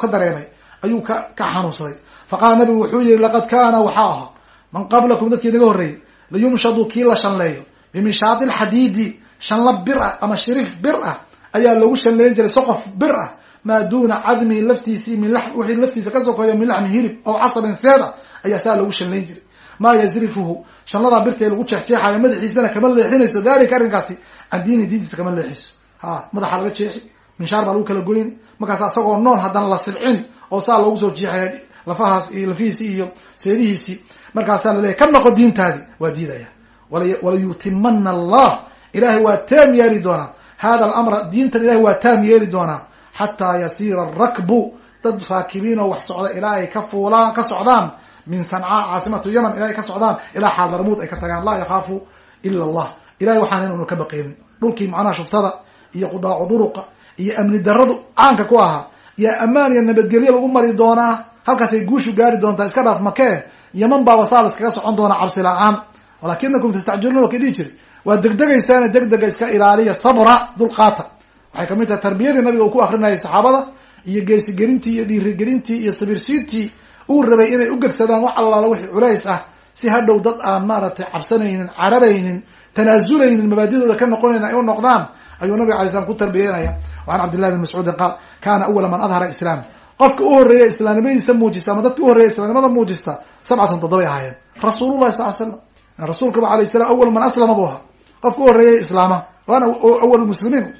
ka dareemay ayuu ka ka xanuunsaday. Faqaala nabigu wuxuu yihi laqad kaana waxaa ahaa man qablakum dadkii naga horreeyey layumshadu kii la shanleeyo bimishaati lxadiidi shanla bir ah ama shiriif bir ah ayaa loogu shanleyn jiray soqof bir ah maa duuna cadmihi laftiisii min wixii laftiisa ka sokoeya min laxmi hilib ow casabin seed ah ayaa saa loogu shanleyn jiray maa yazrifuhu shanladaa birta ee lagu jeexjeexayo madaxiisana kama leexinayso. Dalika arrinkaasi can diini diintiisa kama leexiso. Ha madaxa laga jeexi. Minshaar baa lagu kala goyni. Markaas asagoo nool haddana la silcin oo saa loogu soo jeexaya lafahaas iyo lafihiisii iyo seedihiisii. Markaasaa laleeyahy ka noqo diintaadi? Waa diidaya. Walayutimana allah ilahay waa taam yeeli doonaa. Hada alamra diintan ilahay waa taam yeeli doonaa. Xataa yasiira arakbu dad raakibiin oo wax socda ilaa ay ka ka socdaan min sancaa caasimatu yaman ilaa ka socdaan ilaa xaadarmuud ay ka tagaan laa yakhaafu ila allah. Ilahay waxaan inuunu ka baqeynin dhulkii macnaha shuftada iyo qudaacu duruqa iyo amni daradu caanka ku ahaa iyo ammaan iyo nabadgelyo lagu mari doonaa halkaasay guushu gaari doontaa iska dhaaf makee yaman baaba saa la iskaga socon doonaa cabsi la'aan. Walakinakum tastacjiluun waa dhihi jiri waa degdegaysaana degdega iska ilaaliya sabra dulqaata. Waxay ka mid tahay tarbiyadii nabiga uu ku akrinayay saxaabada iyo geesigelintii iyo dhiirigelintii iyo sabirsiintii uu rabay inay u gegsadaan wax allaala wixii culays ah si hadhow dad aan maaragtay cabsanaynin cararaynin tanaazulaynin mabaadidooda ka noqonayn ay u noqdaan ayuu nabiga alay slam ku tarbiyeynaya an cabdillahi bn mascuudin qaal kana awala man adhara islaam. Qofka u horreeya islaamnimadiisa muujista ama dadka u horreeya islaamnimada muujista sabcatan toddobay ahaayeen. Rasuulullahi sal slam rasuulkaba alayh salam awal man aslama buu ahaa. Qofka u horreeyay islaama waana awal muslimiin.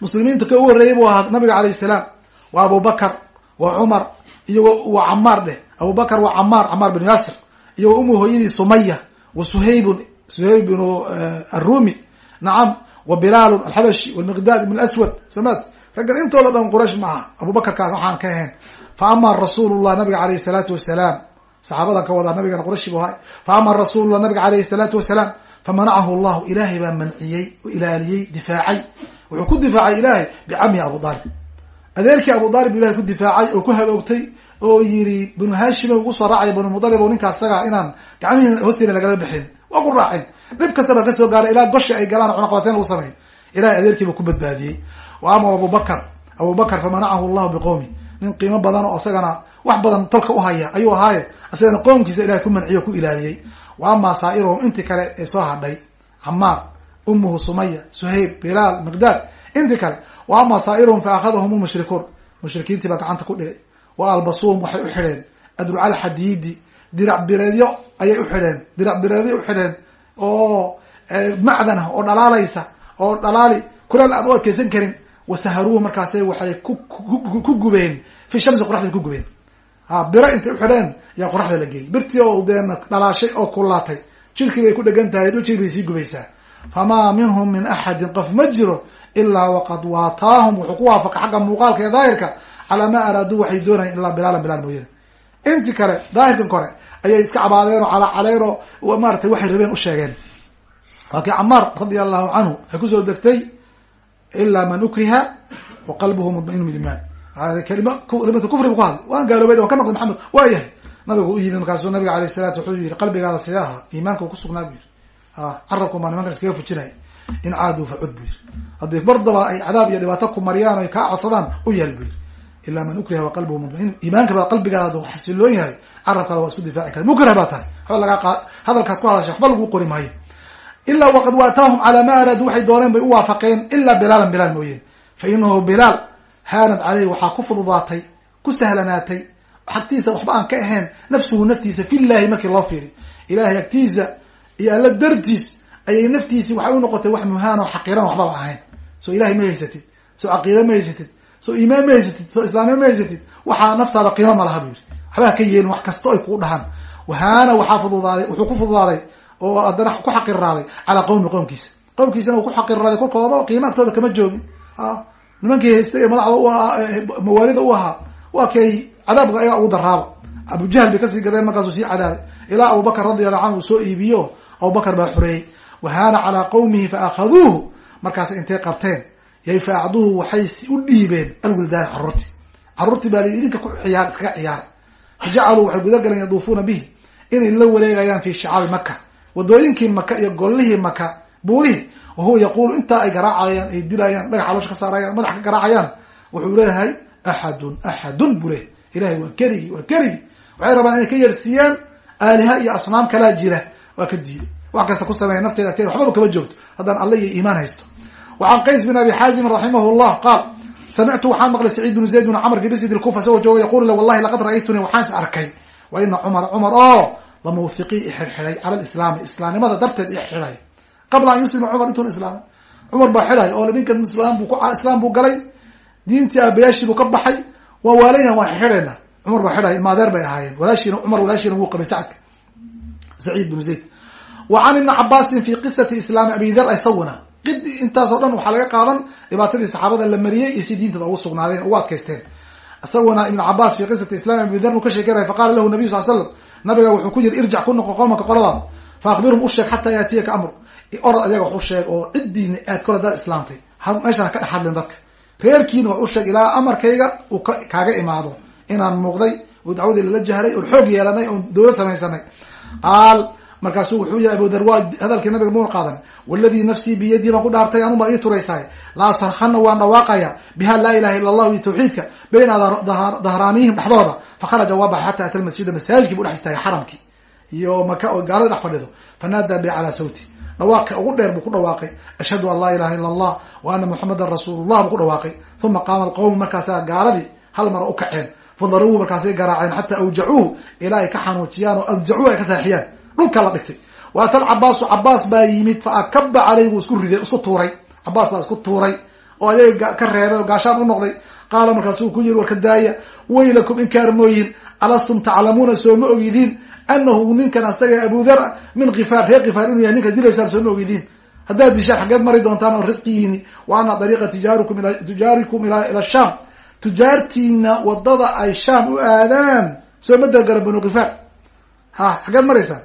Muslimiinta ka u horreeyay buu ahaa nabiga alayh salaam. Waa abu bakar waa cumar iyo waa camaar dheh abu bakar waa camaar camaar binu yaasir iyo wa umu hooyadii sumaya wa suhaybun suhayb binu arumi nacam wa bilaalun alxabashi walmiqdaad ibn aswad samad raggan intooda dhan quraysh ma aha abubakarkaan waxaan ka ahayn. Fa ama rasuulullah nabiga alayhi salaatu wasalaam saxaabadan ka wadaa nabigana qurayshi bu ahay fa ama rasuulullah nabiga alayhi salaatu wasalaam famanacahu llahu ilaahay baa manciyey oo ilaaliyey difaacay. Wuxuu ku difaacay ilaahay bicamihi abu aalib adeerkii abu aalib ilahay ku difaacay oo ku hagoogtay oo yiri binu hashim ugu soo raacaya banu mudalib o ninkaas saga inaan gacmihi hoostiina lagala bixin. Waa ku raaceen dhib kastaba ka soo gaaray ilaa goshi ay galaan cunaqabateyn lagu sameeyo ilahay adeerkiiba ku badbaadiyey. Wa ama abubakar abubakar famanacahu llahu biqowmi nin qiimo badan oo isagana wax badan tolka uhaya ayuu ahaaye. Isagana qoomkiisa ilahay ku manciyo ku ilaaliyey. Wa amaa saa'iruhum intii kale ee soo hadhay camaar umuhu sumaya suhayb bilaal miqdaad intii kale wa amaa saa'iruhum fa akhadahum lmushrikuun mushrikiintii baa gacanta ku dhigay. Wa albasuum waxay u xidheen. Adrucal xadiidi. Dirac bireedyo ayay u xidheen. Dirac bireedyo u xidheen. Oo macdan ah oo dhalaalaysa oo dhalaali kuleel aan u adkeysan karin. Wasaharuuhu markaase waxay ku gubeen. Fi shamsi qoraxday ku gubeen. Ha biro intay uxidheen yaa qoraxda la geeyey birtii oo deen dhalaashay oo kulaatay. Jirkii bay ku dhegan tahay dhujir bay sii gubaysaa. Famaa minhum min axadin qof ma jiro ilaa waqad waataahum wuxuu ku waafaqay xagga muuqaalka ee daahirka calaa maa araaduu waxay doonayen ilaa bilaalan bilaal mooyane intii kale daahirkan kore ayay iska cabaadeen oo calaacaleen oo maaratay waxay rabeen u sheegeen. Waa kii camaar radia allahu canhu ay ku soo degtay ilaa man ukriha wa qalbuhu mudmainu bilimaan kalima kalimatu kufri bu ku hadlay. Waan gaaloobay waan ka noqday maxamed waa yahay. Nabigu u yimid markaasuu nabiga alayh salaatu wuxuu yihi qalbigaada sidee ahaa iimaanka kusugnaa bu yihi a carabku baa nimankan iskaga fujinaya in caaduu facud bu yihi haddii mardaba ay cadaab iyo dhibaato ku mariyaan oy kaa codsadaan u yeel bu yihi ilaa man ukriha wa qalbuhu iimaanka baa qalbigaada xasiloon yahay carabkaada waa isku difaaci kara mukrah baa tahay. Hadalkaad ku hadashay waxba lagu qori maayo. Ilaa waqad waataahum calaa ma araaduu waxay dooneen bay u waafaqeen ilaa bilaalan bilaal mooyeen. Fa inahu bilaal haanad caleyh waxaa ku fududaatay ku sahlanaatay agtiisa waxba aan ka ahayn nafsuhu naftiisa fillahi markii loo fiiriy ilahay agtiisa iyo alla dartiis ayay naftiisi waxay u noqotay wax muhaan oo xaqiiran waxbaba ahayn. Soo ilahay ma haysatid soo caqiida ma haysatid soo iimaan ma haysatid soo islaamnimo ma haysatid waxaa naftaada qiimo ma laha bu yiri waxba ka yeelin wax kasta ay kugu dhahaan. Wahaana waxaa fududaaday wuxuu ku fududaaday oo haddana ku xaqirraaday calaa qowmi qowmkiisa qowmkiisana uu ku xaqirraaday kolkooda qiima agtooda kama joogin. A nimankii haystay ee madaxda u mawaalida u ahaa waa kay cadaabka ayaga ugu daraaba abujahl bay ka sii gadeen markaasuu sii cadaabay. Ilaa abubakr radiallahu canhu uu soo iibiyo abubakr baa xoreeyey wahaana calaa qowmihi fa akhaduuhu markaas intay qabteen yay fa acduuhu waxay u dhiibeen alwildaani caruurtii caruurtii baa idinka ku ciyaar iskaga ciyaara fajacaluu waxay gudagaleen yaduufuuna bihi inay la wareegayaan fi shicaabi maka wadooyinkii maka iyo gollihii maka buurihii wahuwa yaquulu intaa ay garaacayaan ay dilayaan dhagax caloosha ka saarayaan madax ka garaacayaan. Wuxuu leeyahay axadun axadun buu leeyahy ilahay waa keligii waa keligii. Waxay rabaan inay ka yeersiiyaan aaliha iyo asnaam kalaa jira. Waa ka diiday wax kasta ku sameeya nafteeda agteeda waxbaba kama joogto. Haddaan alla iyo iimaan haysto. Wacan qays bin abi xaazim raximah llah qaal samictu waxaan maqlay saciid bnu zayd bn camr fi masjid lkufa isagoo jooga yaqulu le wallahi laqad ra'aytuni waxaan is arkay. Wa ina cumara cumar oo lamawhiqii ixirxiday cala lislaami islaamnimada darteed ixidhay qabla an yuslima cumar intuuna islaamay cumar baa xidhay oo ninkan islaam bu islaam buu galay. Diintii aabayaashii buu ka baxay. Waa waalayan waan xidhayna cumar baa xidhay maadeer bay ahaayeen. Walaashiina cumar walaashiina wa can ibni cabaasin fi qisati islaami abi dar isaguna. Qidi intaasoo dhan waxaa laga qaadan dhibaatadii saxaabada la mariyey iyo si diintooda ugu sugnaadeen ugu adkaysteen. Isaguna ibn cabaas fi qisati islami abi dar buu ka sheekenaya faqala lahu nabiyu sal slam nabiga wuxuu ku yiri irjac ku noqo qowmanka qoladaada fa akbirhum u sheeg xataa yaatiyaka amr. Orad ayaga wax u sheeg oo ciddiina aad kole daad islaamtay. Meeshaan ka dhex hadlin dadka. Reerkiina wax u sheeg ilaa amarkayga uu kaaga imaado inaan muuqday dacwadii lala jahray oon xoog yeelanay oon dawlad samaysanay markaasuu wuxuu yihi abu dar waa hadalkii nabiga muuna qaadan waladii nafsii biyadii baan ku dhaartay anubaa ii turaysaay la asarkhana waan dhawaaqaya biha laa ilaha ila allahu iyo tawxiidka bayna dahraaniyihim dhexdooda. Fakharaja waa baxay xata ata lmasjida masaajidkii bu dhex istaagay xaramkii. Iyo maka oo gaalada dhex fadhido. Fanaadaa bi calaa sawti. Dhawaaqi ugu dheer buu ku dhawaaqay. Ashhadu an laa ilaha ila allah wa ana muxamadan rasuulullah buu ku dhawaaqay. Uma qaama alqowm markaasaa gaaladii hal mara u kaceen. Fadaruuhu markaasay garaaceen xataa awjacuuhu. Ilaa ay ka xanuujiyaan oo awjacuuhu ay ka saaxiyaan dhulka la dhigtay. Waata alcabaasu cabaas baa yimid fa akaba caleyh buu isku riday isku tuuray. Cabaas baa isku tuuray oo ayaga ka reebay oo gaashaan u noqday. Qaala markaasuu ku yiri warka daaya waylakum inkaarmooyin alastum taclamuuna soo ma ogidiin anahu ninkan asaga abudar min kifaar reer kifaar inuu yahay ninka dilaysaan soo ma ogidiin. Haddaad dishaan xaggeed mari doontaan oo risqigiini wa ana dariiqa tijaarikum tijaarikum ila sham tujaartiina waddada ay shaam u aadaan soo ma dagala banu kifaar ha xaggeed maraysaan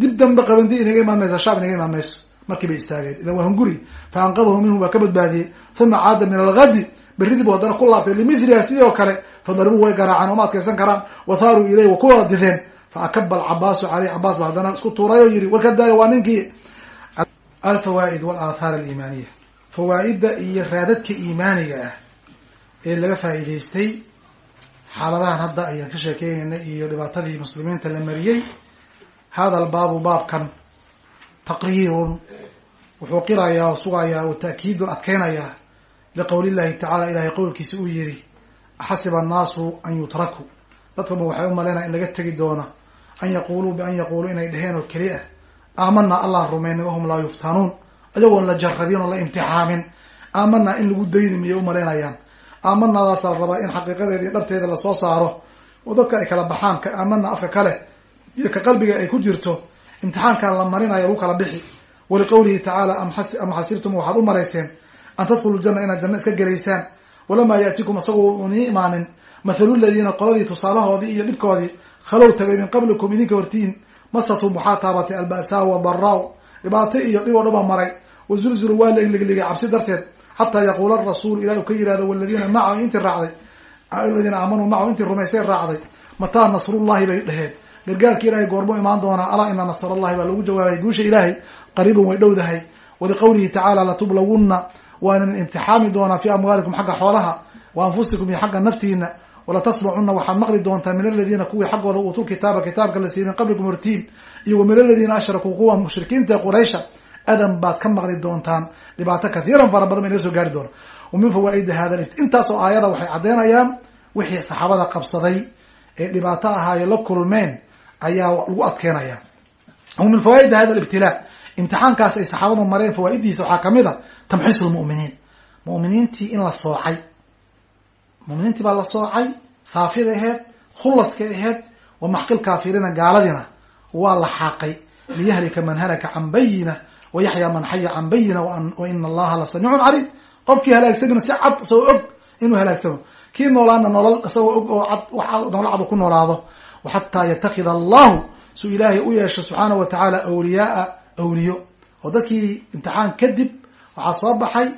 dib dambe qabandi inaga imaan maysa shaam inaga imaan mayso markii bay istaageen. Ilan waa hunguri. Fa anqadahu minhu baa ka badbaadiyey. Uma caada min algadi berridii bu haddana ku laabtay limithliha sidii oo kale fadaribuu way garaaceen oo ma adkaysan karaan. Wathaaruu ileyh wa kuwada dideen fa akaba alcabaasu caleyh cabaas baa haddana isku tuuray oo yihi warka daaya waa ninkii. Alfawaa'id walaathaar aliimaaniya fawaa'idda iyo raadadka iimaaniga ah ee laga faa'iidaystay xaaladahan hadda ayaan ka sheekeynayna iyo dhibaatadii muslimiinta la mariyey hada albaabu baabkan taqriirun. Wuxuu qirayaa oo sugayaa oo ta'kiidun adkeynayaa liqowli llahi tacala ilahay qowlkiisa uu yihi axasiba annaasu an yutrakuu dadkama waxay u maleynaya in laga tegi doono an yaquluu bian yaquuluu inay dheheen oo keli ah aamanaa allah rumeynay wahum laa yuftanuun. Ayagoon la jarabin oo la imtixaamin. Aamanaa in lagu dayni miyay umalaynayaan aamanadaasa la rabaa in xaqiiqadeeda iyo dhabteeda la soo saaro. Oo dadka ay kala baxaan ka afka kale iyo ka qalbiga ay ku jirto imtixaankan la marinayo lagu kala bixi. Waliqowlihi tacaala am xasibtum waxaad u marayseen an tadkhulu ljana inaad janno iska gelaysaan. Walamaa yaatikum isagoo nii imaanin. Mathalu ladiina qoladii tusaalahoodii iyo dhibkoodii khalow tagay min qablikum idinka hortiin. Masatum waxaa taabatay alba'saa wadaraa dhibaato iyo dhib oo dhaba maray. Wazulzulu waa laligligay cabsi darteed. Xataa yaquula arasuulu ilahi u ka yihahdo waladiina macahu intii raacday. Aladiina aamanuu macahu intii rumaysay raacday. Mataa nasrullahi bay dheheen gargaarka ilahay goormo imaan doonaa. Alaa ina nasrallahi baa lagu jawaabay. Guusha ilaahay qariibun way dhowdahay. Waliqowlihi tacaala latublawunna waanan imtixaami doonaa fi amwaalikum xagga xoolaha wa anfusikum iyo xagga naftiina walatasmacuna waxaad maqli doontaa min aladiina kuwii xaggooda uutul kitaaba kitaabka la siiyey min qablikum hortiin iyo wa min aladiina ashrakuu kuwa mushrikiinta quraysha adan baad ka maqli doontaan. Dhibaato kathiiran fara badan ba inaga soo gaari doona wa min fawaaidi hada intaasoo aayada waxay caddeynayaan wixii saxaabada qabsaday ee dhibaato ahaayo la kulmeen ayaa lagu adkeynaya wa min fawaaidi hada libtilaa imtixaankaas ay saxaabadu mareen fawaaiddiisa waxaa ka mid a tamxiisu lmu'miniin mu'miniintii in la soocay. Muminiintii baa la soocay saafida aheyd khulaska aheyd wa maxqil kaafiriina gaaladiina waa la xaaqay. Liyahlika man halaka can bayina wa yaxya man xaya can bayina wa ina allaha la samiicun caliim. Qofkii halaagsamina si cad isagoo og inuu halaagsamo kii noolaana nolol isagoo og oo cad nolol cad ku noolaado xataa yatakida allahu suu ilaahay u yeesho subxaana wa tacaala awliyaaa awliyo oo dadkii imtixaan kadib waxaa soo baxay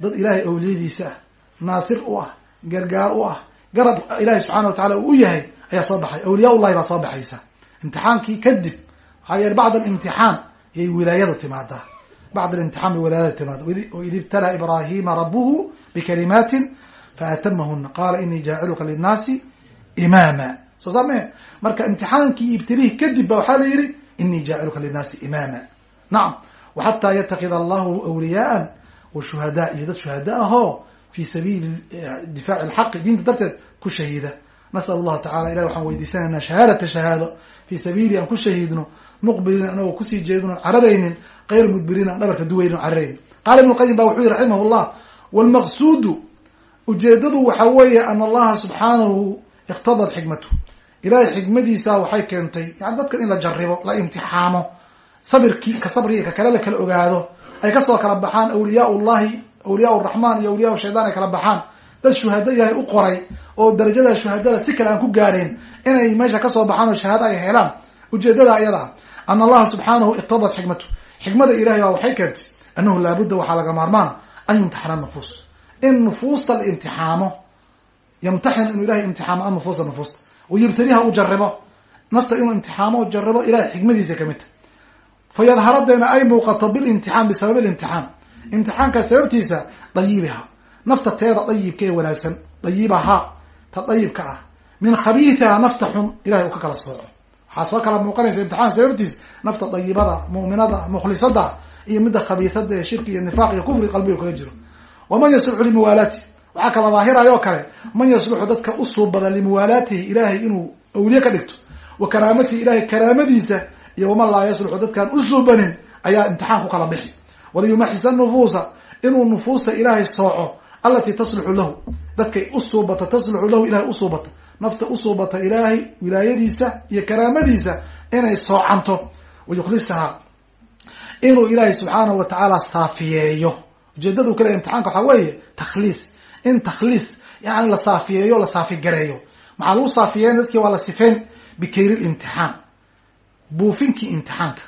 dad ilaahay awliyadiisa ah naasir u ah gargaar u ah garab ilahi subxaana wa tacala u yahay ayaa soo baxay awliyaa ullahi baa soo baxaysa imtixaankii kadib waxaa yeele bacd alimtixaan yay wilaayadu timaadaa bacd alimtixaan bay wilaayada timaada waid ibtalaa ibraahima rabuhu bikalimaatin faatamahuna qaala inii jaaciluka linnaasi imaama soo saa mee marka imtixaankii ibtilihi kadib ba waxaa la yihi inii jaaciluka linnaasi imaama. Nacam waxataa yatakida allahu awliyaaan wa shuhadaa iyo dad shuhada ahoo fi sabiili difaaci alxaqi diinta darteed ku shahiida. Nasal allahu tacala ilahi waxaan weydiisanaynaa shahaadata shahaado. Fi sabiili aan ku shahiidno muqbiliin anagoo ku sii jeedin oon cararaynin kayr mudbiriin aan dhabarka duwaynin on cararaynin. Qaala ibnu lqayim ba wuxuu yihi raximah llah wlmaqsuudu ujeedadu waxa weeye ana allaha subxaanahu iqtadad xikmatu ilahay xikmadiisa waxay keentay yani dadkan in la jaribo la imtixaamo sabirkii ka sabriga ka kale la kala ogaado ay ka soo kala baxaan awliyaa llahi awliyaa raxmaan iyo awliyaa shaydaan ay kala baxaan. Dad shuhado ilaahay u qoray oo darajada shuhadada si kale aan ku gaadheen inay meesha ka soo baxaan oo shahaado ay helaan. Ujeedada ayada ana allaha subxaanahu iqtadad xikmatu xikmada ilahay baa waxay keentay annahu laabudda waxaa laga maarmaan an yumtaxana nufuus in nufuusta la imtixaamo yamtaxin inuu ilahay imtixaamo an nufuusa nufuusta wayubtaliha u jaribo nafta inuu imtixaamo o jaribo ilahay xikmadiisa ka mid ta fa yadharadeena ay muuqato bilimtixaan bisababi limtixaan imtixaanka sababtiisa dayibiha nafta teeda dayibka ee wanaagsan. Dayibaha ta dayibka ah. Min khabiihiha nafta xun ilahay uu ka kala sooco. Waxaa soo kala muuqanaysa imtixaan sababtiis nafta dayibada mu'minada mukhlisada iyo midda khabiisada ee shirki iyo nifaaq iyo kufri qalbiga kaga jiro. Waman yasluxu limuwaalaati waxaa kala daahiraya oo kale man yasluxu dadka u suubada limuwaalaatihi ilaahay inuu awliye ka dhigto wa karaamatihi ilahay karaamadiisa iyo waman laa yasluxu dadkaan u suubanin ayaa imtixaan ku kala bixi. Waliyumaxisa nufuusa inuu nufuusta ilaahay sooco alatii tasluxu lahu dadkay u suubata tasluxu lahu ilahay u suubata nafta u suubata ilaahay wilaayadiisa iyo karaamadiisa inay soocanto. Wayukhlisaha inuu ilaahay subxaanahu wa tacaala saafiyeeyo. Ujeedadu kale imtixaanka waxaa weeye takhliis in takhliis yani la saafiyeeyo la saafigareeyo. Maxaa lagu saafiyeyn dadkii waa la sifeyn bikayri limtixaan buufinkii imtixaanka.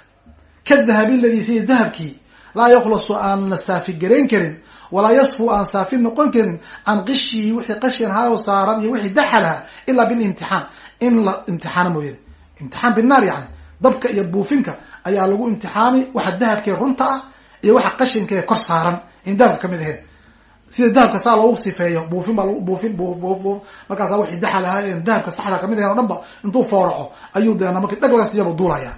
Ka dahabi ladii sida dahabkii. Laa yakhlasu aan la saafigarayn karin walaa yasfu aan saafi noqon karin can qishihi wixii qashin hayo saaran iyo wixii daxalha ilaa bilimtixaan in la imtixaano mooyane imtixaan binaar yani dabka iyo buufinka ayaa lagu imtixaami waxa dahabkee runta ah iyo waxa qashinkaee kor saaran. In dahabka ka mid ahayn sida dahabka saa loogu sifeeyo buufin baa buufin buuf buuf wixii daxal ahaa en dahabka saxda ka mid ahan o dhan ba intuu fooraco ayuu deena marki dhag laga siiyaba duulaya.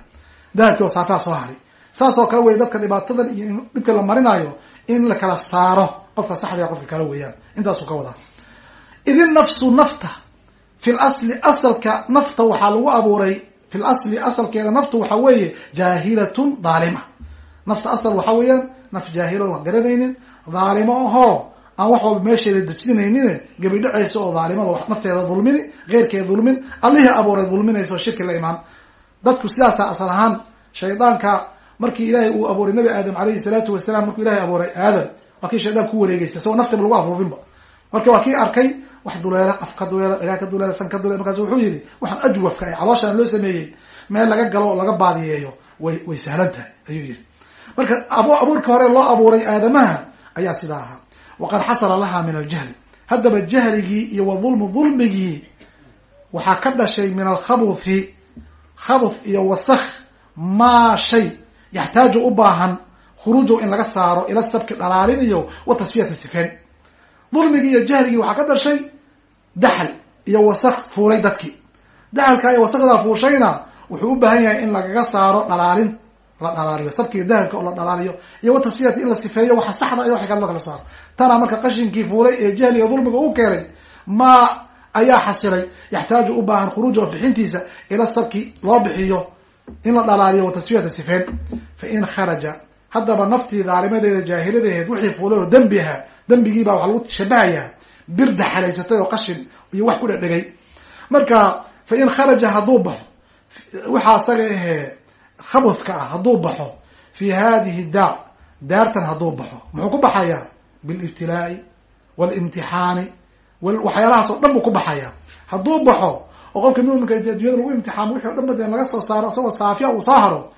Dahabkii oo saafaa soo haray. Saas kale wey dadka dhibaatadan iyo dhibka la marinaayo in la kala saaro qofka saxda qofka kala weeyaan. Intaasuu ka wadaa. Idin nafsu nafta fi asalka nafta waxaa lagu abuuray fi lasli asalkeeda nafta waxaa weeye jaahilatun dhaalima nafta asal waxaa weeyaan naf jaahilo wax garanaynin dhaalimo ahoo aan wax walba meesheeda dejinaynin gabidhacaysa oo dhaalimada wax nafteeda dulmini keyrkeeda dulmin allihii abuuray dulminaysa shirki la imaan. Dadku sidaasa asal ahaan shaydaanka markii ilaahay uu abuuray nabi aadam alayhi salaatu wasalaam markuu ilahay abuuray aadam waa kii shaydaan ku wareegeystay isagoo naftiba lagu afuufinba. Marka waa kii arkay wax duleela af ka duleela dhagaa ka duleela san ka duleela markaas wuxuu yidhi waxaan ajwafka ee calooshaan loo sameeyey meel laga galo laga baadiyeeyo way way sahlan tahay ayuu yihi marka ab abuurka hore loo abuuray aadamaha ayaa sidaa ahaa waqad xasala laha min aljahli haddaba jahligii iyo wa dulmu dulmigii waxaa ka dhashay min alkhabuthi khabuth iyo wasakh maa shay yaxtaaju u baahan khuruujow in laga saaro ila sabki dhalaalin iyo wa sifeen dulmigii iyo jahligii waxaa ka dhashay daxal iyo wasakh fuulay dadkii daxalkaa iyo wasakdaa fuushayna wuxuu u baahan yahay in lagaga saaro dhalaalin la dhalaaliyo sabkiiyo dahalka oo la dhalaaliyo iyo wa tasfiyati in la sifeeyo waxa saxda iyo waxa loo kala saaro tana marka qashinkii fuulay ee jahliga dulmiga u keenay maa ayaa xasilay. Yaxtaaju u baahan khuruuja bixintiisa ila sabki loo bixiyo in la dhalaaliyo wa tasfiyata sifeen fa in kharaja haddaba naftii daalimadeeda jaahiladeed wixii fuulay oo dembi ahaa dembigiibaa waxaa lagu shabahayaa bir daxalaysatay oo qashin iyo wax ku dhedhegay. Marka fa in kharaja hadduu baxo waxaa asaga ahee khabuthka ah hadduu baxo fi hadihi daar daartan hadduu baxo muxuu ku baxayaa bilibtilaa'i walimtixaani waxyaalahaas oo dhan buu ku baxayaa hadduu baxo oo qofka muminka addunyada lagu imtixaamo wixi o dhan ba laga soo saaro isagoo saafiya uu soo haro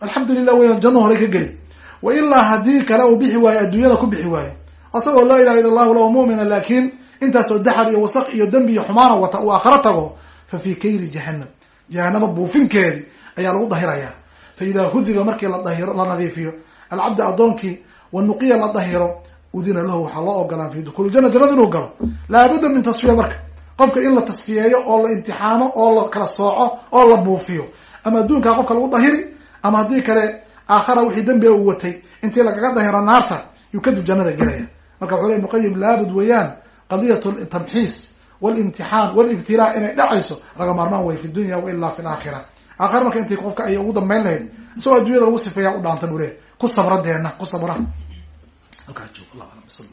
alxamdulilah weyan janno hore ka geli. Wa ilaa haddii kale uu bixi waayo adduunyada ku bixi waayo. Asagoo laa ilaha illa allahu lahu mu'mina laakiin intaasoo daxal iyo wasaq iyo dembi iyo xumaana wata uu aakharo tago fa fii kayli jahanam jahanama buufinkeedi ayaa lagu dahirayaa. Fa idaa hudiba markii la dahiro la nadiifiyo alcabdi addoonkii wa nuqiya la dahiro udina lahu waxaa loo ogolaan fi dukuul jana jannada inuu galo. Laabudda min tasfiya marka qofka in la tasfiyeeyo oo la imtixaamo oo la kala sooco oo la buufiyo. Ama adduunkaa qofka lagu dahiri ama haddii kale aakhara wixii dembiga uu watay intii lagaga dahiro naarta yuu kadib jannada gelaya. Marka wuxuu le ibnu qayim laabud weeyaan qadiyat tamxiis walimtixaan walibtilaa inay dhacayso laga maarmaan way fi dunya wailaa fi laakhira aakhira marka intii qofka ay ugu dambayn lahayd isagoo addunyada lagu sifeeya u dhaanta buu le ku sabra deena ku sabra halkaa joog allah alam sal